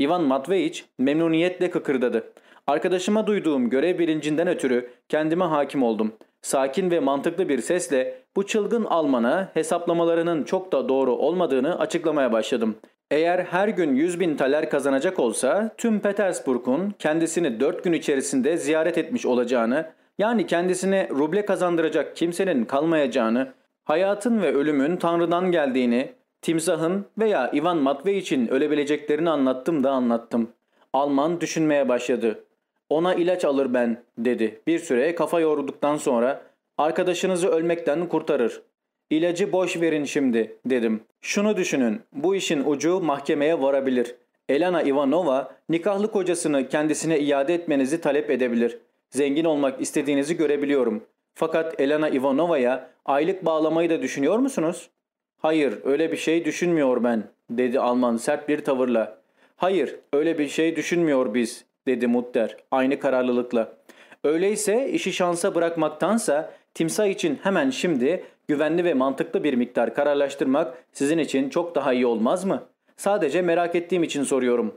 Ivan Matveyiç memnuniyetle kıkırdadı. Arkadaşıma duyduğum görev bilincinden ötürü kendime hakim oldum. Sakin ve mantıklı bir sesle bu çılgın Alman'a hesaplamalarının çok da doğru olmadığını açıklamaya başladım. Eğer her gün 100 bin taler kazanacak olsa tüm Petersburg'un kendisini 4 gün içerisinde ziyaret etmiş olacağını, yani kendisine ruble kazandıracak kimsenin kalmayacağını, hayatın ve ölümün Tanrı'dan geldiğini, timsahın veya Ivan Matveyiç'in ölebileceklerini anlattım da anlattım. Alman düşünmeye başladı. Ona ilaç alır ben dedi. Bir süre kafa yorduktan sonra arkadaşınızı ölmekten kurtarır. İlacı boş verin şimdi dedim. Şunu düşünün bu işin ucu mahkemeye varabilir. Elena Ivanova nikahlı kocasını kendisine iade etmenizi talep edebilir. Zengin olmak istediğinizi görebiliyorum. Fakat Elena Ivanova'ya aylık bağlamayı da düşünüyor musunuz? Hayır öyle bir şey düşünmüyor ben dedi Alman sert bir tavırla. Hayır öyle bir şey düşünmüyor biz dedi Mutter aynı kararlılıkla. Öyleyse işi şansa bırakmaktansa timsah için hemen şimdi güvenli ve mantıklı bir miktar kararlaştırmak sizin için çok daha iyi olmaz mı? Sadece merak ettiğim için soruyorum.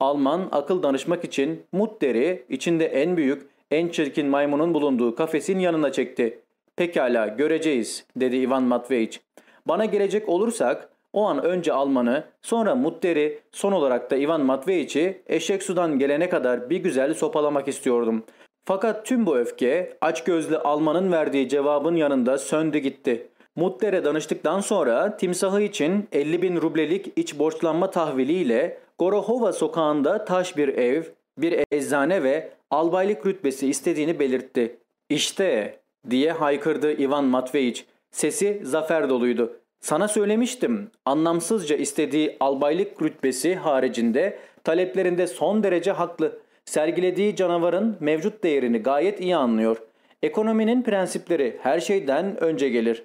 Alman akıl danışmak için Mutter'i içinde en büyük, en çirkin maymunun bulunduğu kafesin yanına çekti. Pekala göreceğiz dedi Ivan Matveyiç. Bana gelecek olursak o an önce Alman'ı, sonra Mutter'i, son olarak da Ivan Matveyiç'i eşek sudan gelene kadar bir güzel sopalamak istiyordum. Fakat tüm bu öfke açgözlü Alman'ın verdiği cevabın yanında söndü gitti. Mutter'e danıştıktan sonra timsahı için 50 bin rublelik iç borçlanma tahviliyle Gorohova sokağında taş bir ev, bir eczane ve albaylık rütbesi istediğini belirtti. İşte diye haykırdı Ivan Matveyiç. Sesi zafer doluydu. Sana söylemiştim. Anlamsızca istediği albaylık rütbesi haricinde taleplerinde son derece haklı. Sergilediği canavarın mevcut değerini gayet iyi anlıyor. Ekonominin prensipleri her şeyden önce gelir.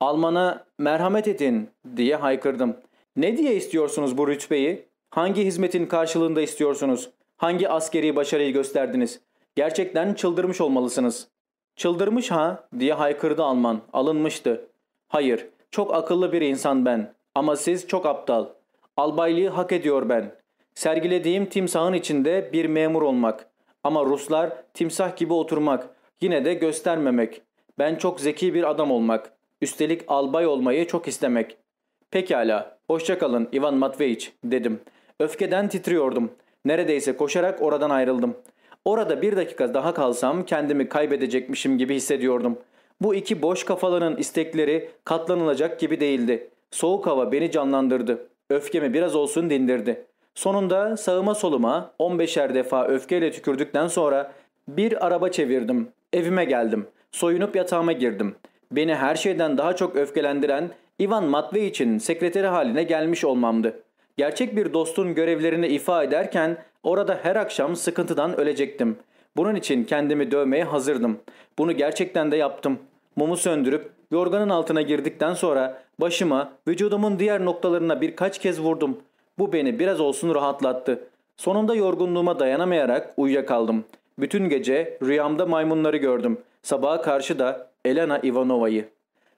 Alman'a merhamet edin diye haykırdım. Ne diye istiyorsunuz bu rütbeyi? Hangi hizmetin karşılığında istiyorsunuz? Hangi askeri başarıyı gösterdiniz? Gerçekten çıldırmış olmalısınız. Çıldırmış ha diye haykırdı Alman. Alınmıştı. Hayır, çok akıllı bir insan ben. Ama siz çok aptal. Albaylığı hak ediyor ben. Sergilediğim timsahın içinde bir memur olmak. Ama Ruslar timsah gibi oturmak. Yine de göstermemek. Ben çok zeki bir adam olmak. Üstelik albay olmayı çok istemek. Pekala, hoşçakalın Ivan Matveyiç dedim. Öfkeden titriyordum. Neredeyse koşarak oradan ayrıldım. Orada bir dakika daha kalsam kendimi kaybedecekmişim gibi hissediyordum. Bu iki boş kafalının istekleri katlanılacak gibi değildi. Soğuk hava beni canlandırdı. Öfkemi biraz olsun dindirdi. Sonunda sağıma soluma 15'er defa öfkeyle tükürdükten sonra bir araba çevirdim. Evime geldim. Soyunup yatağıma girdim. Beni her şeyden daha çok öfkelendiren Ivan Matveyiç'in sekreteri haline gelmiş olmamdı. Gerçek bir dostun görevlerini ifa ederken orada her akşam sıkıntıdan ölecektim. Bunun için kendimi dövmeye hazırdım. Bunu gerçekten de yaptım. Mumu söndürüp yorganın altına girdikten sonra başıma, vücudumun diğer noktalarına birkaç kez vurdum. Bu beni biraz olsun rahatlattı. Sonunda yorgunluğuma dayanamayarak uyuyakaldım. Bütün gece rüyamda maymunları gördüm. Sabaha karşı da Elena Ivanova'yı.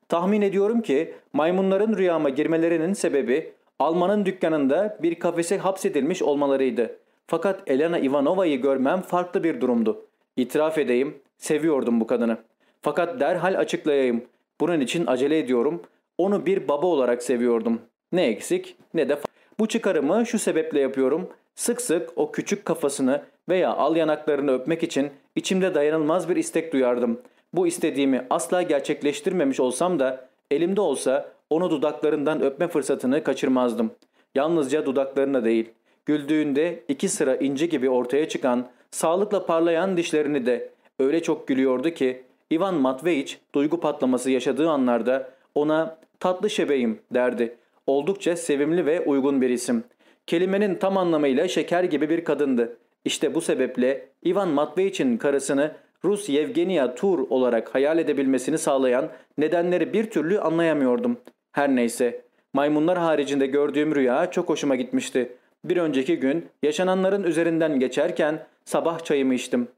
Tahmin ediyorum ki maymunların rüyama girmelerinin sebebi Alman'ın dükkanında bir kafese hapsedilmiş olmalarıydı. Fakat Elena Ivanova'yı görmem farklı bir durumdu. İtiraf edeyim, seviyordum bu kadını. Fakat derhal açıklayayım. Bunun için acele ediyorum. Onu bir baba olarak seviyordum. Ne eksik ne de Bu çıkarımı şu sebeple yapıyorum. Sık sık o küçük kafasını veya al yanaklarını öpmek için içimde dayanılmaz bir istek duyardım. Bu istediğimi asla gerçekleştirmemiş olsam da elimde olsa onu dudaklarından öpme fırsatını kaçırmazdım. Yalnızca dudaklarına değil, güldüğünde iki sıra inci gibi ortaya çıkan sağlıkla parlayan dişlerini de öyle çok gülüyordu ki Ivan Matveyiç duygu patlaması yaşadığı anlarda ona tatlı şebeğim derdi. Oldukça sevimli ve uygun bir isim. Kelimenin tam anlamıyla şeker gibi bir kadındı. İşte bu sebeple Ivan Matveyiç'in karısını Rus Yevgenia Tur olarak hayal edebilmesini sağlayan nedenleri bir türlü anlayamıyordum. Her neyse, maymunlar haricinde gördüğüm rüya çok hoşuma gitmişti. Bir önceki gün yaşananların üzerinden geçerken sabah çayımı içtim.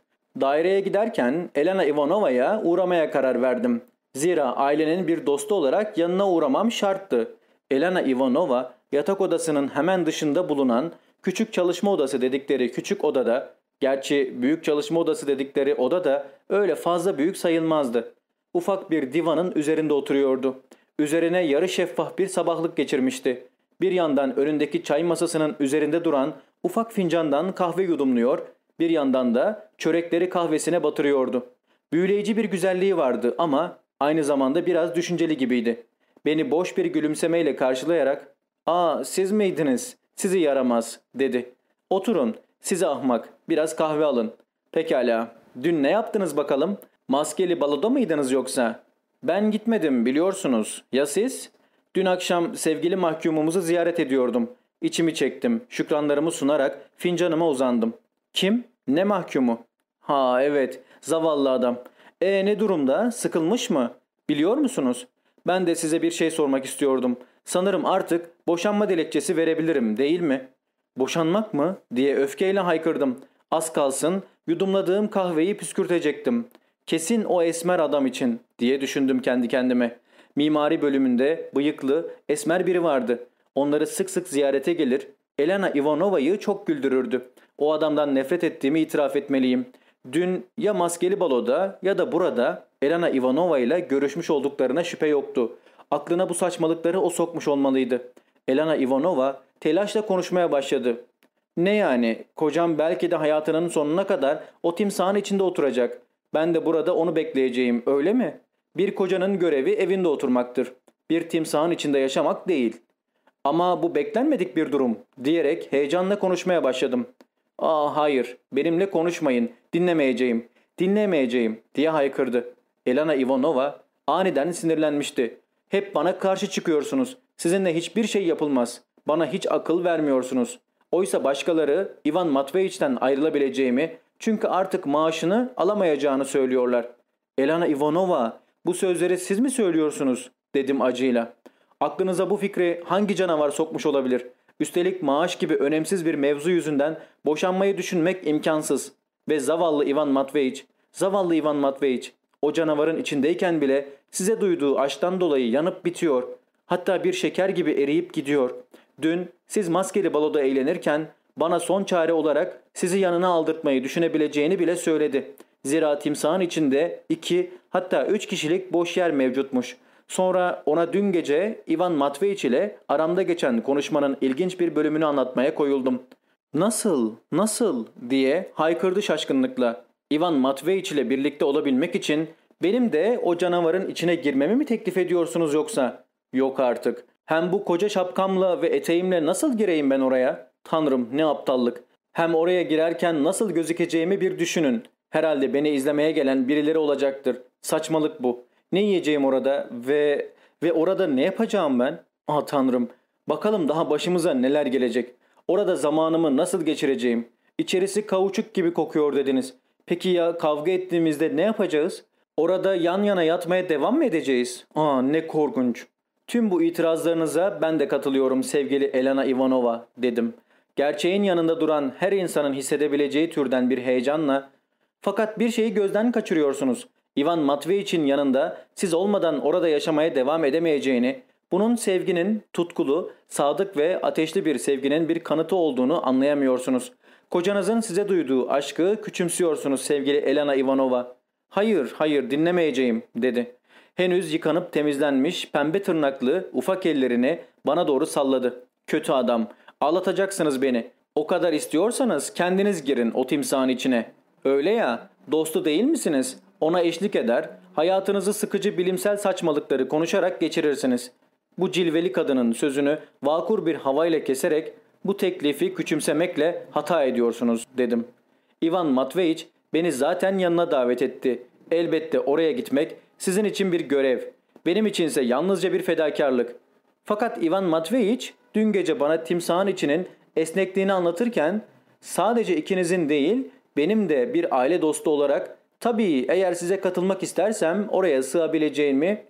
Daireye giderken Elena Ivanova'ya uğramaya karar verdim. Zira ailenin bir dostu olarak yanına uğramam şarttı. Elena Ivanova yatak odasının hemen dışında bulunan küçük çalışma odası dedikleri küçük odada, gerçi büyük çalışma odası dedikleri oda da öyle fazla büyük sayılmazdı. Ufak bir divanın üzerinde oturuyordu. Üzerine yarı şeffaf bir sabahlık geçirmişti. Bir yandan önündeki çay masasının üzerinde duran ufak fincandan kahve yudumluyor, bir yandan da çörekleri kahvesine batırıyordu. Büyüleyici bir güzelliği vardı ama aynı zamanda biraz düşünceli gibiydi. Beni boş bir gülümsemeyle karşılayarak ''Aa siz miydiniz? Sizi yaramaz.'' dedi. ''Oturun, size ahmak. Biraz kahve alın.'' ''Pekala. Dün ne yaptınız bakalım? Maskeli baloda mıydınız yoksa?'' ''Ben gitmedim biliyorsunuz. Ya siz?'' ''Dün akşam sevgili mahkumumuzu ziyaret ediyordum. İçimi çektim. Şükranlarımı sunarak fincanıma uzandım. Kim? Ne mahkumu? Ha evet. Zavallı adam. E ne durumda? Sıkılmış mı? Biliyor musunuz? Ben de size bir şey sormak istiyordum. Sanırım artık boşanma dilekçesi verebilirim değil mi? Boşanmak mı? diye öfkeyle haykırdım. Az kalsın yudumladığım kahveyi püskürtecektim. Kesin o esmer adam için diye düşündüm kendi kendime. Mimari bölümünde bıyıklı, esmer biri vardı. Onları sık sık ziyarete gelir. Elena Ivanova'yı çok güldürürdü. O adamdan nefret ettiğimi itiraf etmeliyim. Dün ya maskeli baloda ya da burada Elena Ivanova ile görüşmüş olduklarına şüphe yoktu. Aklına bu saçmalıkları o sokmuş olmalıydı. Elena Ivanova telaşla konuşmaya başladı. Ne yani? Kocam belki de hayatının sonuna kadar o timsahın içinde oturacak. Ben de burada onu bekleyeceğim öyle mi? Bir kocanın görevi evinde oturmaktır. Bir timsahın içinde yaşamak değil. Ama bu beklenmedik bir durum diyerek heyecanla konuşmaya başladım. Aa hayır benimle konuşmayın dinlemeyeceğim dinlemeyeceğim diye haykırdı. Elena Ivanova aniden sinirlenmişti. Hep bana karşı çıkıyorsunuz. Sizinle hiçbir şey yapılmaz. Bana hiç akıl vermiyorsunuz. Oysa başkaları Ivan Matveyich'ten ayrılabileceğimi çünkü artık maaşını alamayacağını söylüyorlar. Elena Ivanova bu sözleri siz mi söylüyorsunuz dedim acıyla. Aklınıza bu fikri hangi canavar sokmuş olabilir? Üstelik maaş gibi önemsiz bir mevzu yüzünden boşanmayı düşünmek imkansız. Ve zavallı Ivan Matveyiç, zavallı Ivan Matveyiç o canavarın içindeyken bile size duyduğu aşktan dolayı yanıp bitiyor. Hatta bir şeker gibi eriyip gidiyor. Dün siz maskeli baloda eğlenirken bana son çare olarak sizi yanına aldırtmayı düşünebileceğini bile söyledi. Zira timsahın içinde iki hatta üç kişilik boş yer mevcutmuş. Sonra ona dün gece Ivan Matveyiç ile aramda geçen konuşmanın ilginç bir bölümünü anlatmaya koyuldum. Nasıl, nasıl diye haykırdı şaşkınlıkla. Ivan Matveyiç ile birlikte olabilmek için benim de o canavarın içine girmemi mi teklif ediyorsunuz yoksa? Yok artık. Hem bu koca şapkamla ve eteğimle nasıl gireyim ben oraya? Tanrım ne aptallık. Hem oraya girerken nasıl gözükeceğimi bir düşünün. Herhalde beni izlemeye gelen birileri olacaktır. Saçmalık bu. Ne yiyeceğim orada ve ve orada ne yapacağım ben? Ah tanrım. Bakalım daha başımıza neler gelecek. Orada zamanımı nasıl geçireceğim? İçerisi kauçuk gibi kokuyor dediniz. Peki ya kavga ettiğimizde ne yapacağız? Orada yan yana yatmaya devam mı edeceğiz? Aa ne korkunç. Tüm bu itirazlarınıza ben de katılıyorum sevgili Elena Ivanova dedim. Gerçeğin yanında duran her insanın hissedebileceği türden bir heyecanla fakat bir şeyi gözden kaçırıyorsunuz. Ivan Matveyich'in yanında siz olmadan orada yaşamaya devam edemeyeceğini, bunun sevginin tutkulu, sadık ve ateşli bir sevginin bir kanıtı olduğunu anlayamıyorsunuz. Kocanızın size duyduğu aşkı küçümsüyorsunuz sevgili Elena Ivanova. Hayır, hayır dinlemeyeceğim dedi. Henüz yıkanıp temizlenmiş pembe tırnaklı ufak ellerini bana doğru salladı. Kötü adam, ağlatacaksınız beni. O kadar istiyorsanız kendiniz girin o timsahın içine. Öyle ya, dostu değil misiniz? Ona eşlik eder, hayatınızı sıkıcı bilimsel saçmalıkları konuşarak geçirirsiniz. Bu cilveli kadının sözünü vakur bir havayla keserek bu teklifi küçümsemekle hata ediyorsunuz dedim. Ivan Matveyiç beni zaten yanına davet etti. Elbette oraya gitmek sizin için bir görev. Benim içinse yalnızca bir fedakarlık. Fakat Ivan Matveyiç dün gece bana timsahın içinin esnekliğini anlatırken sadece ikinizin değil benim de bir aile dostu olarak tabii eğer size katılmak istersem oraya sığabileceğimi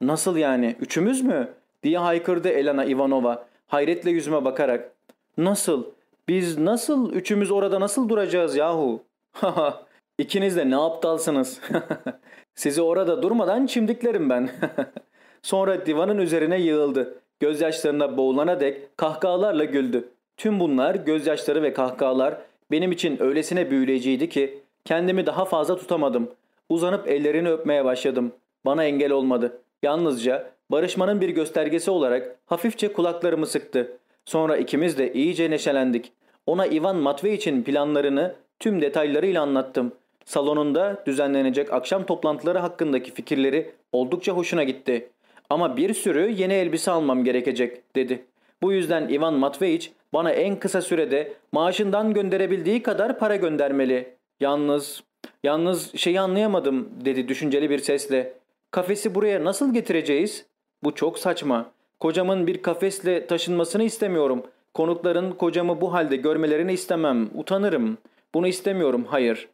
nasıl yani üçümüz mü diye haykırdı Elena Ivanova hayretle yüzüme bakarak. Nasıl? Biz nasıl üçümüz orada nasıl duracağız yahu? Haha ikiniz de ne aptalsınız. Sizi orada durmadan çimdiklerim ben. Sonra divanın üzerine yığıldı. Gözyaşlarına boğulana dek kahkahalarla güldü. Tüm bunlar gözyaşları ve kahkahalar benim için öylesine büyüleyiciydi ki kendimi daha fazla tutamadım. Uzanıp ellerini öpmeye başladım. Bana engel olmadı. Yalnızca barışmanın bir göstergesi olarak hafifçe kulaklarımı sıktı. Sonra ikimiz de iyice neşelendik. Ona Ivan Matveyiç'in planlarını tüm detaylarıyla anlattım. Salonunda düzenlenecek akşam toplantıları hakkındaki fikirleri oldukça hoşuna gitti. Ama bir sürü yeni elbise almam gerekecek dedi. Bu yüzden Ivan Matveyiç bana en kısa sürede maaşından gönderebildiği kadar para göndermeli. Yalnız, yalnız şeyi anlayamadım dedi düşünceli bir sesle. Kafesi buraya nasıl getireceğiz? Bu çok saçma. Kocamın bir kafesle taşınmasını istemiyorum. Konukların kocamı bu halde görmelerini istemem. Utanırım. Bunu istemiyorum. Hayır.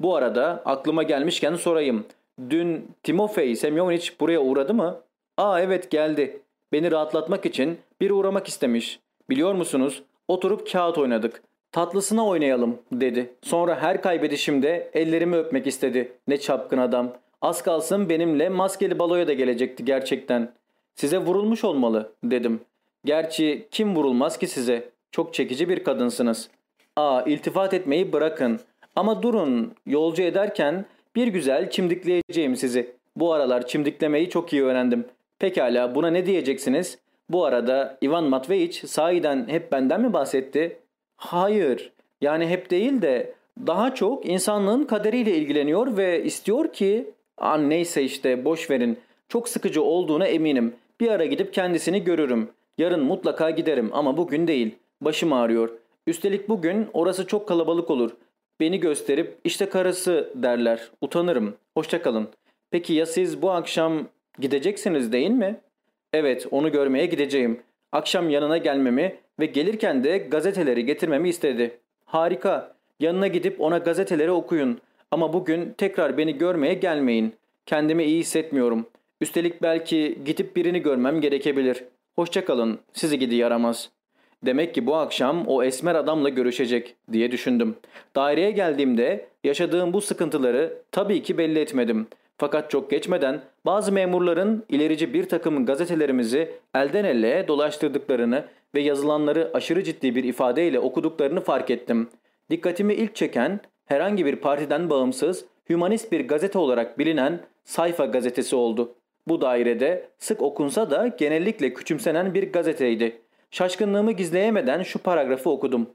Bu arada aklıma gelmişken sorayım. Dün Timofey Semyonich buraya uğradı mı? Aa evet geldi. Beni rahatlatmak için bir uğramak istemiş. Biliyor musunuz? Oturup kağıt oynadık. Tatlısına oynayalım dedi. Sonra her kaybedişimde ellerimi öpmek istedi. Ne çapkın adam. Az kalsın benimle maskeli baloya da gelecekti gerçekten. Size vurulmuş olmalı dedim. Gerçi kim vurulmaz ki size? Çok çekici bir kadınsınız. Aa iltifat etmeyi bırakın. Ama durun yolcu ederken bir güzel çimdikleyeceğim sizi. Bu aralar çimdiklemeyi çok iyi öğrendim. Pekala buna ne diyeceksiniz? Bu arada Ivan Matveyiç sahiden hep benden mi bahsetti? Hayır. Yani hep değil de daha çok insanlığın kaderiyle ilgileniyor ve istiyor ki... Aa, neyse işte boş verin. Çok sıkıcı olduğuna eminim. Bir ara gidip kendisini görürüm. Yarın mutlaka giderim ama bugün değil. Başım ağrıyor. Üstelik bugün orası çok kalabalık olur. Beni gösterip işte karısı derler. Utanırım. Hoşçakalın. Peki ya siz bu akşam gideceksiniz değil mi? Evet onu görmeye gideceğim. Akşam yanına gelmemi ve gelirken de gazeteleri getirmemi istedi. Harika. Yanına gidip ona gazeteleri okuyun. Ama bugün tekrar beni görmeye gelmeyin. Kendimi iyi hissetmiyorum. Üstelik belki gidip birini görmem gerekebilir. Hoşçakalın. Sizi gidi yaramaz. Demek ki bu akşam o esmer adamla görüşecek diye düşündüm. Daireye geldiğimde yaşadığım bu sıkıntıları tabii ki belli etmedim. Fakat çok geçmeden bazı memurların ilerici bir takım gazetelerimizi elden ele dolaştırdıklarını ve yazılanları aşırı ciddi bir ifadeyle okuduklarını fark ettim. Dikkatimi ilk çeken herhangi bir partiden bağımsız, hümanist bir gazete olarak bilinen Sayfa gazetesi oldu. Bu dairede sık okunsa da genellikle küçümsenen bir gazeteydi. Şaşkınlığımı gizleyemeden şu paragrafı okudum.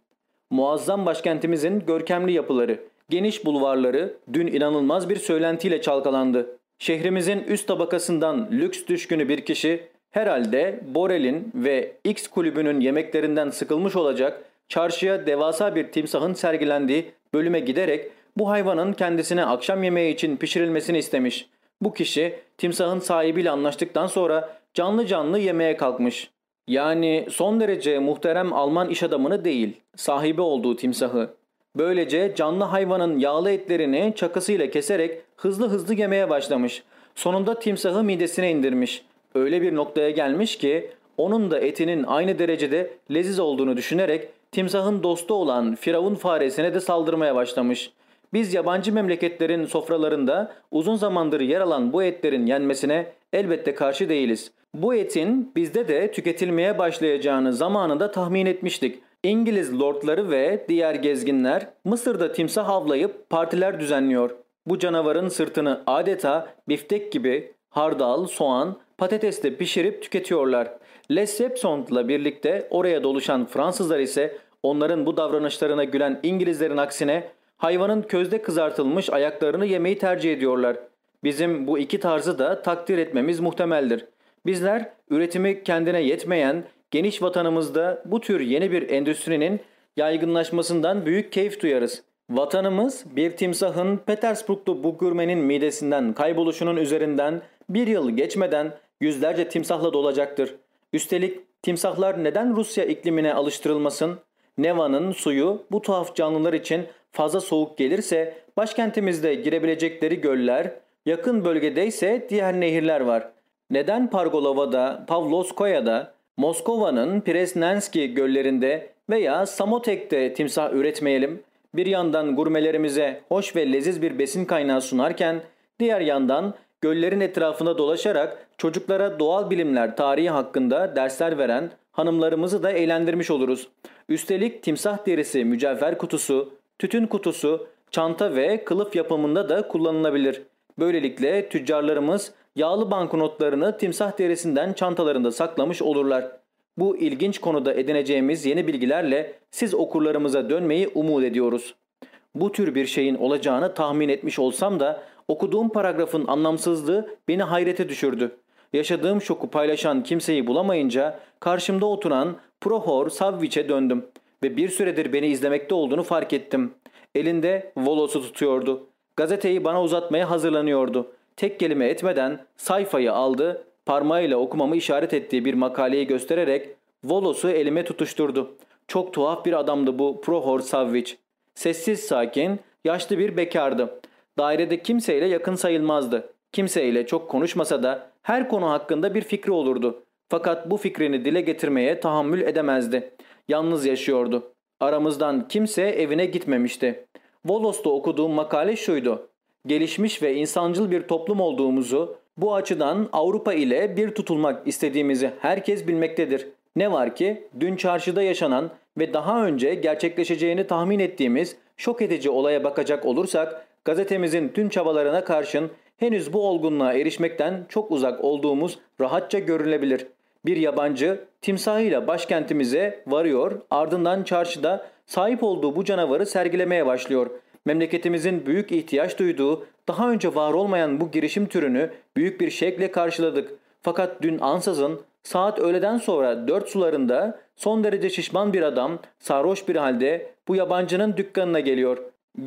Muazzam başkentimizin görkemli yapıları, geniş bulvarları dün inanılmaz bir söylentiyle çalkalandı. Şehrimizin üst tabakasından lüks düşkünü bir kişi herhalde Borel'in ve X kulübünün yemeklerinden sıkılmış olacak çarşıya devasa bir timsahın sergilendiği bölüme giderek bu hayvanın kendisine akşam yemeği için pişirilmesini istemiş. Bu kişi timsahın sahibiyle anlaştıktan sonra canlı canlı yemeğe kalkmış. Yani son derece muhterem Alman iş adamını değil, sahibi olduğu timsahı. Böylece canlı hayvanın yağlı etlerini çakısıyla keserek hızlı hızlı yemeye başlamış. Sonunda timsahı midesine indirmiş. Öyle bir noktaya gelmiş ki onun da etinin aynı derecede leziz olduğunu düşünerek timsahın dostu olan firavun faresine de saldırmaya başlamış. Biz yabancı memleketlerin sofralarında uzun zamandır yer alan bu etlerin yenmesine elbette karşı değiliz. Bu etin bizde de tüketilmeye başlayacağını zamanında tahmin etmiştik. İngiliz lordları ve diğer gezginler Mısır'da timsah avlayıp partiler düzenliyor. Bu canavarın sırtını adeta biftek gibi hardal, soğan, patatesle pişirip tüketiyorlar. Les Sepson'la birlikte oraya doluşan Fransızlar ise onların bu davranışlarına gülen İngilizlerin aksine hayvanın közde kızartılmış ayaklarını yemeyi tercih ediyorlar. Bizim bu iki tarzı da takdir etmemiz muhtemeldir. Bizler üretimi kendine yetmeyen geniş vatanımızda bu tür yeni bir endüstrinin yaygınlaşmasından büyük keyif duyarız. Vatanımız bir timsahın Petersburglu bu gürmenin midesinden kayboluşunun üzerinden bir yıl geçmeden yüzlerce timsahla dolacaktır. Üstelik timsahlar neden Rusya iklimine alıştırılmasın? Neva'nın suyu bu tuhaf canlılar için fazla soğuk gelirse başkentimizde girebilecekleri göller, yakın bölgede ise diğer nehirler var. Neden Pargolova'da, Pavlovskoya'da, Moskova'nın Presnenski göllerinde veya Samotek'te timsah üretmeyelim? Bir yandan gurmelerimize hoş ve leziz bir besin kaynağı sunarken diğer yandan göllerin etrafında dolaşarak çocuklara doğal bilimler tarihi hakkında dersler veren hanımlarımızı da eğlendirmiş oluruz. Üstelik timsah derisi mücevher kutusu, tütün kutusu, çanta ve kılıf yapımında da kullanılabilir. Böylelikle tüccarlarımız yağlı banknotlarını timsah derisinden çantalarında saklamış olurlar. Bu ilginç konuda edineceğimiz yeni bilgilerle siz okurlarımıza dönmeyi umut ediyoruz. Bu tür bir şeyin olacağını tahmin etmiş olsam da okuduğum paragrafın anlamsızlığı beni hayrete düşürdü. Yaşadığım şoku paylaşan kimseyi bulamayınca karşımda oturan Prohor Savviç'e döndüm ve bir süredir beni izlemekte olduğunu fark ettim. Elinde Volos'u tutuyordu. Gazeteyi bana uzatmaya hazırlanıyordu. Tek kelime etmeden sayfayı aldı, parmağıyla okumamı işaret ettiği bir makaleyi göstererek Volos'u elime tutuşturdu. Çok tuhaf bir adamdı bu Prohor Savviç. Sessiz sakin, yaşlı bir bekardı. Dairede kimseyle yakın sayılmazdı. Kimseyle çok konuşmasa da her konu hakkında bir fikri olurdu. Fakat bu fikrini dile getirmeye tahammül edemezdi. Yalnız yaşıyordu. Aramızdan kimse evine gitmemişti. Volos'ta okuduğum makale şuydu. Gelişmiş ve insancıl bir toplum olduğumuzu, bu açıdan Avrupa ile bir tutulmak istediğimizi herkes bilmektedir. Ne var ki dün çarşıda yaşanan ve daha önce gerçekleşeceğini tahmin ettiğimiz şok edici olaya bakacak olursak gazetemizin tüm çabalarına karşın henüz bu olgunluğa erişmekten çok uzak olduğumuz rahatça görülebilir. Bir yabancı timsahıyla başkentimize varıyor ardından çarşıda sahip olduğu bu canavarı sergilemeye başlıyor. Memleketimizin büyük ihtiyaç duyduğu daha önce var olmayan bu girişim türünü büyük bir şekle karşıladık. Fakat dün ansızın saat öğleden sonra dört sularında son derece şişman bir adam sarhoş bir halde bu yabancının dükkanına geliyor.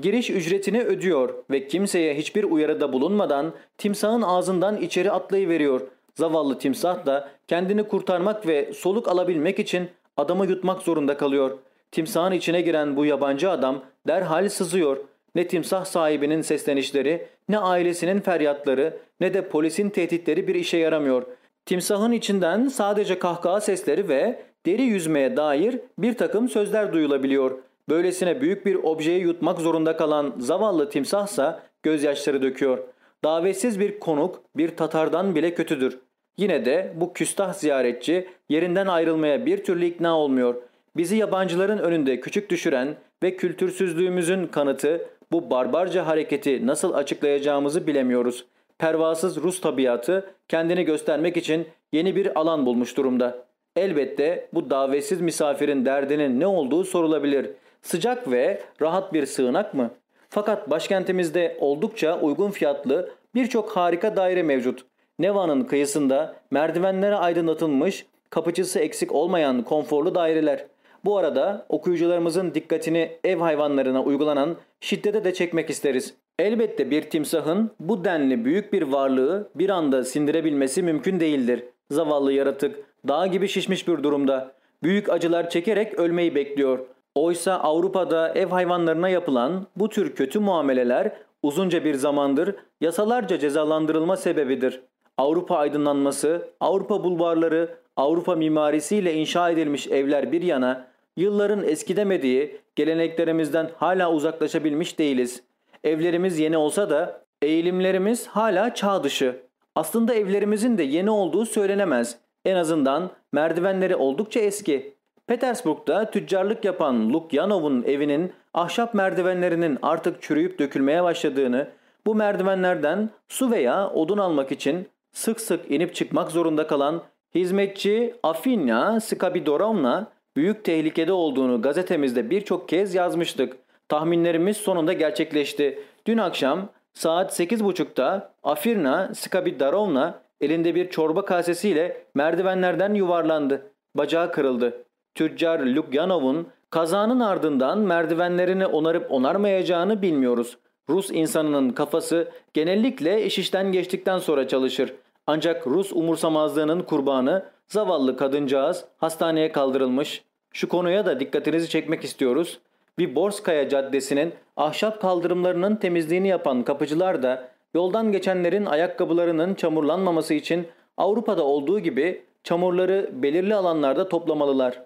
Giriş ücretini ödüyor ve kimseye hiçbir uyarıda bulunmadan timsahın ağzından içeri atlayıveriyor. Zavallı timsah da kendini kurtarmak ve soluk alabilmek için adamı yutmak zorunda kalıyor. Timsahın içine giren bu yabancı adam derhal sızıyor. Ne timsah sahibinin seslenişleri, ne ailesinin feryatları, ne de polisin tehditleri bir işe yaramıyor. Timsahın içinden sadece kahkaha sesleri ve deri yüzmeye dair bir takım sözler duyulabiliyor. Böylesine büyük bir objeyi yutmak zorunda kalan zavallı timsahsa gözyaşları döküyor. Davetsiz bir konuk bir Tatardan bile kötüdür. Yine de bu küstah ziyaretçi yerinden ayrılmaya bir türlü ikna olmuyor. Bizi yabancıların önünde küçük düşüren ve kültürsüzlüğümüzün kanıtı bu barbarca hareketi nasıl açıklayacağımızı bilemiyoruz. Pervasız Rus tabiatı kendini göstermek için yeni bir alan bulmuş durumda. Elbette bu davetsiz misafirin derdinin ne olduğu sorulabilir. Sıcak ve rahat bir sığınak mı? Fakat başkentimizde oldukça uygun fiyatlı birçok harika daire mevcut. Neva'nın kıyısında merdivenlere aydınlatılmış, kapıcısı eksik olmayan konforlu daireler. Bu arada okuyucularımızın dikkatini ev hayvanlarına uygulanan şiddete de çekmek isteriz. Elbette bir timsahın bu denli büyük bir varlığı bir anda sindirebilmesi mümkün değildir. Zavallı yaratık dağ gibi şişmiş bir durumda. Büyük acılar çekerek ölmeyi bekliyor. Oysa Avrupa'da ev hayvanlarına yapılan bu tür kötü muameleler uzunca bir zamandır yasalarca cezalandırılma sebebidir. Avrupa aydınlanması, Avrupa bulvarları, Avrupa mimarisiyle inşa edilmiş evler bir yana, yılların eskidemediği geleneklerimizden hala uzaklaşabilmiş değiliz. Evlerimiz yeni olsa da eğilimlerimiz hala çağ dışı. Aslında evlerimizin de yeni olduğu söylenemez. En azından merdivenleri oldukça eski. Petersburg'da tüccarlık yapan Lukyanov'un evinin ahşap merdivenlerinin artık çürüyüp dökülmeye başladığını, bu merdivenlerden su veya odun almak için sık sık inip çıkmak zorunda kalan hizmetçi Afinya Skabidorovna büyük tehlikede olduğunu gazetemizde birçok kez yazmıştık. Tahminlerimiz sonunda gerçekleşti. Dün akşam saat 8.30'da Afirna Skabidarovna elinde bir çorba kasesiyle merdivenlerden yuvarlandı. Bacağı kırıldı. Tüccar Lukyanov'un Kazanın ardından merdivenlerini onarıp onarmayacağını bilmiyoruz. Rus insanının kafası genellikle iş işten geçtikten sonra çalışır. Ancak Rus umursamazlığının kurbanı zavallı kadıncağız hastaneye kaldırılmış. Şu konuya da dikkatinizi çekmek istiyoruz. Bir Borskaya Caddesi'nin ahşap kaldırımlarının temizliğini yapan kapıcılar da yoldan geçenlerin ayakkabılarının çamurlanmaması için Avrupa'da olduğu gibi çamurları belirli alanlarda toplamalılar.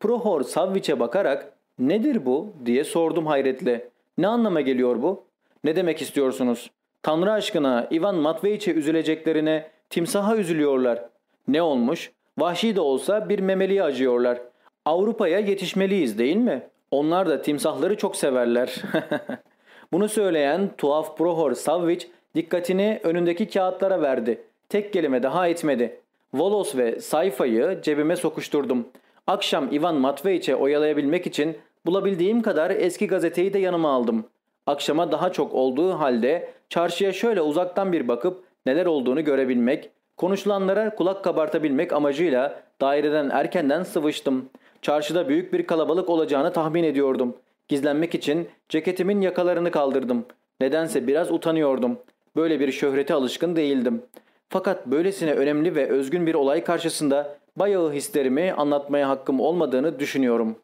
Prohor Savviç'e bakarak nedir bu diye sordum hayretle. Ne anlama geliyor bu? Ne demek istiyorsunuz? Tanrı aşkına Ivan Matveyiç'e üzüleceklerine timsaha üzülüyorlar. Ne olmuş? Vahşi de olsa bir memeliye acıyorlar. Avrupa'ya yetişmeliyiz değil mi? Onlar da timsahları çok severler. Bunu söyleyen tuhaf Prohor Savviç dikkatini önündeki kağıtlara verdi. Tek kelime daha etmedi. Volos ve sayfayı cebime sokuşturdum. Akşam Ivan Matveyiç'e oyalayabilmek için bulabildiğim kadar eski gazeteyi de yanıma aldım. Akşama daha çok olduğu halde çarşıya şöyle uzaktan bir bakıp neler olduğunu görebilmek, konuşulanlara kulak kabartabilmek amacıyla daireden erkenden sıvıştım. Çarşıda büyük bir kalabalık olacağını tahmin ediyordum. Gizlenmek için ceketimin yakalarını kaldırdım. Nedense biraz utanıyordum. Böyle bir şöhrete alışkın değildim. Fakat böylesine önemli ve özgün bir olay karşısında bayağı hislerimi anlatmaya hakkım olmadığını düşünüyorum.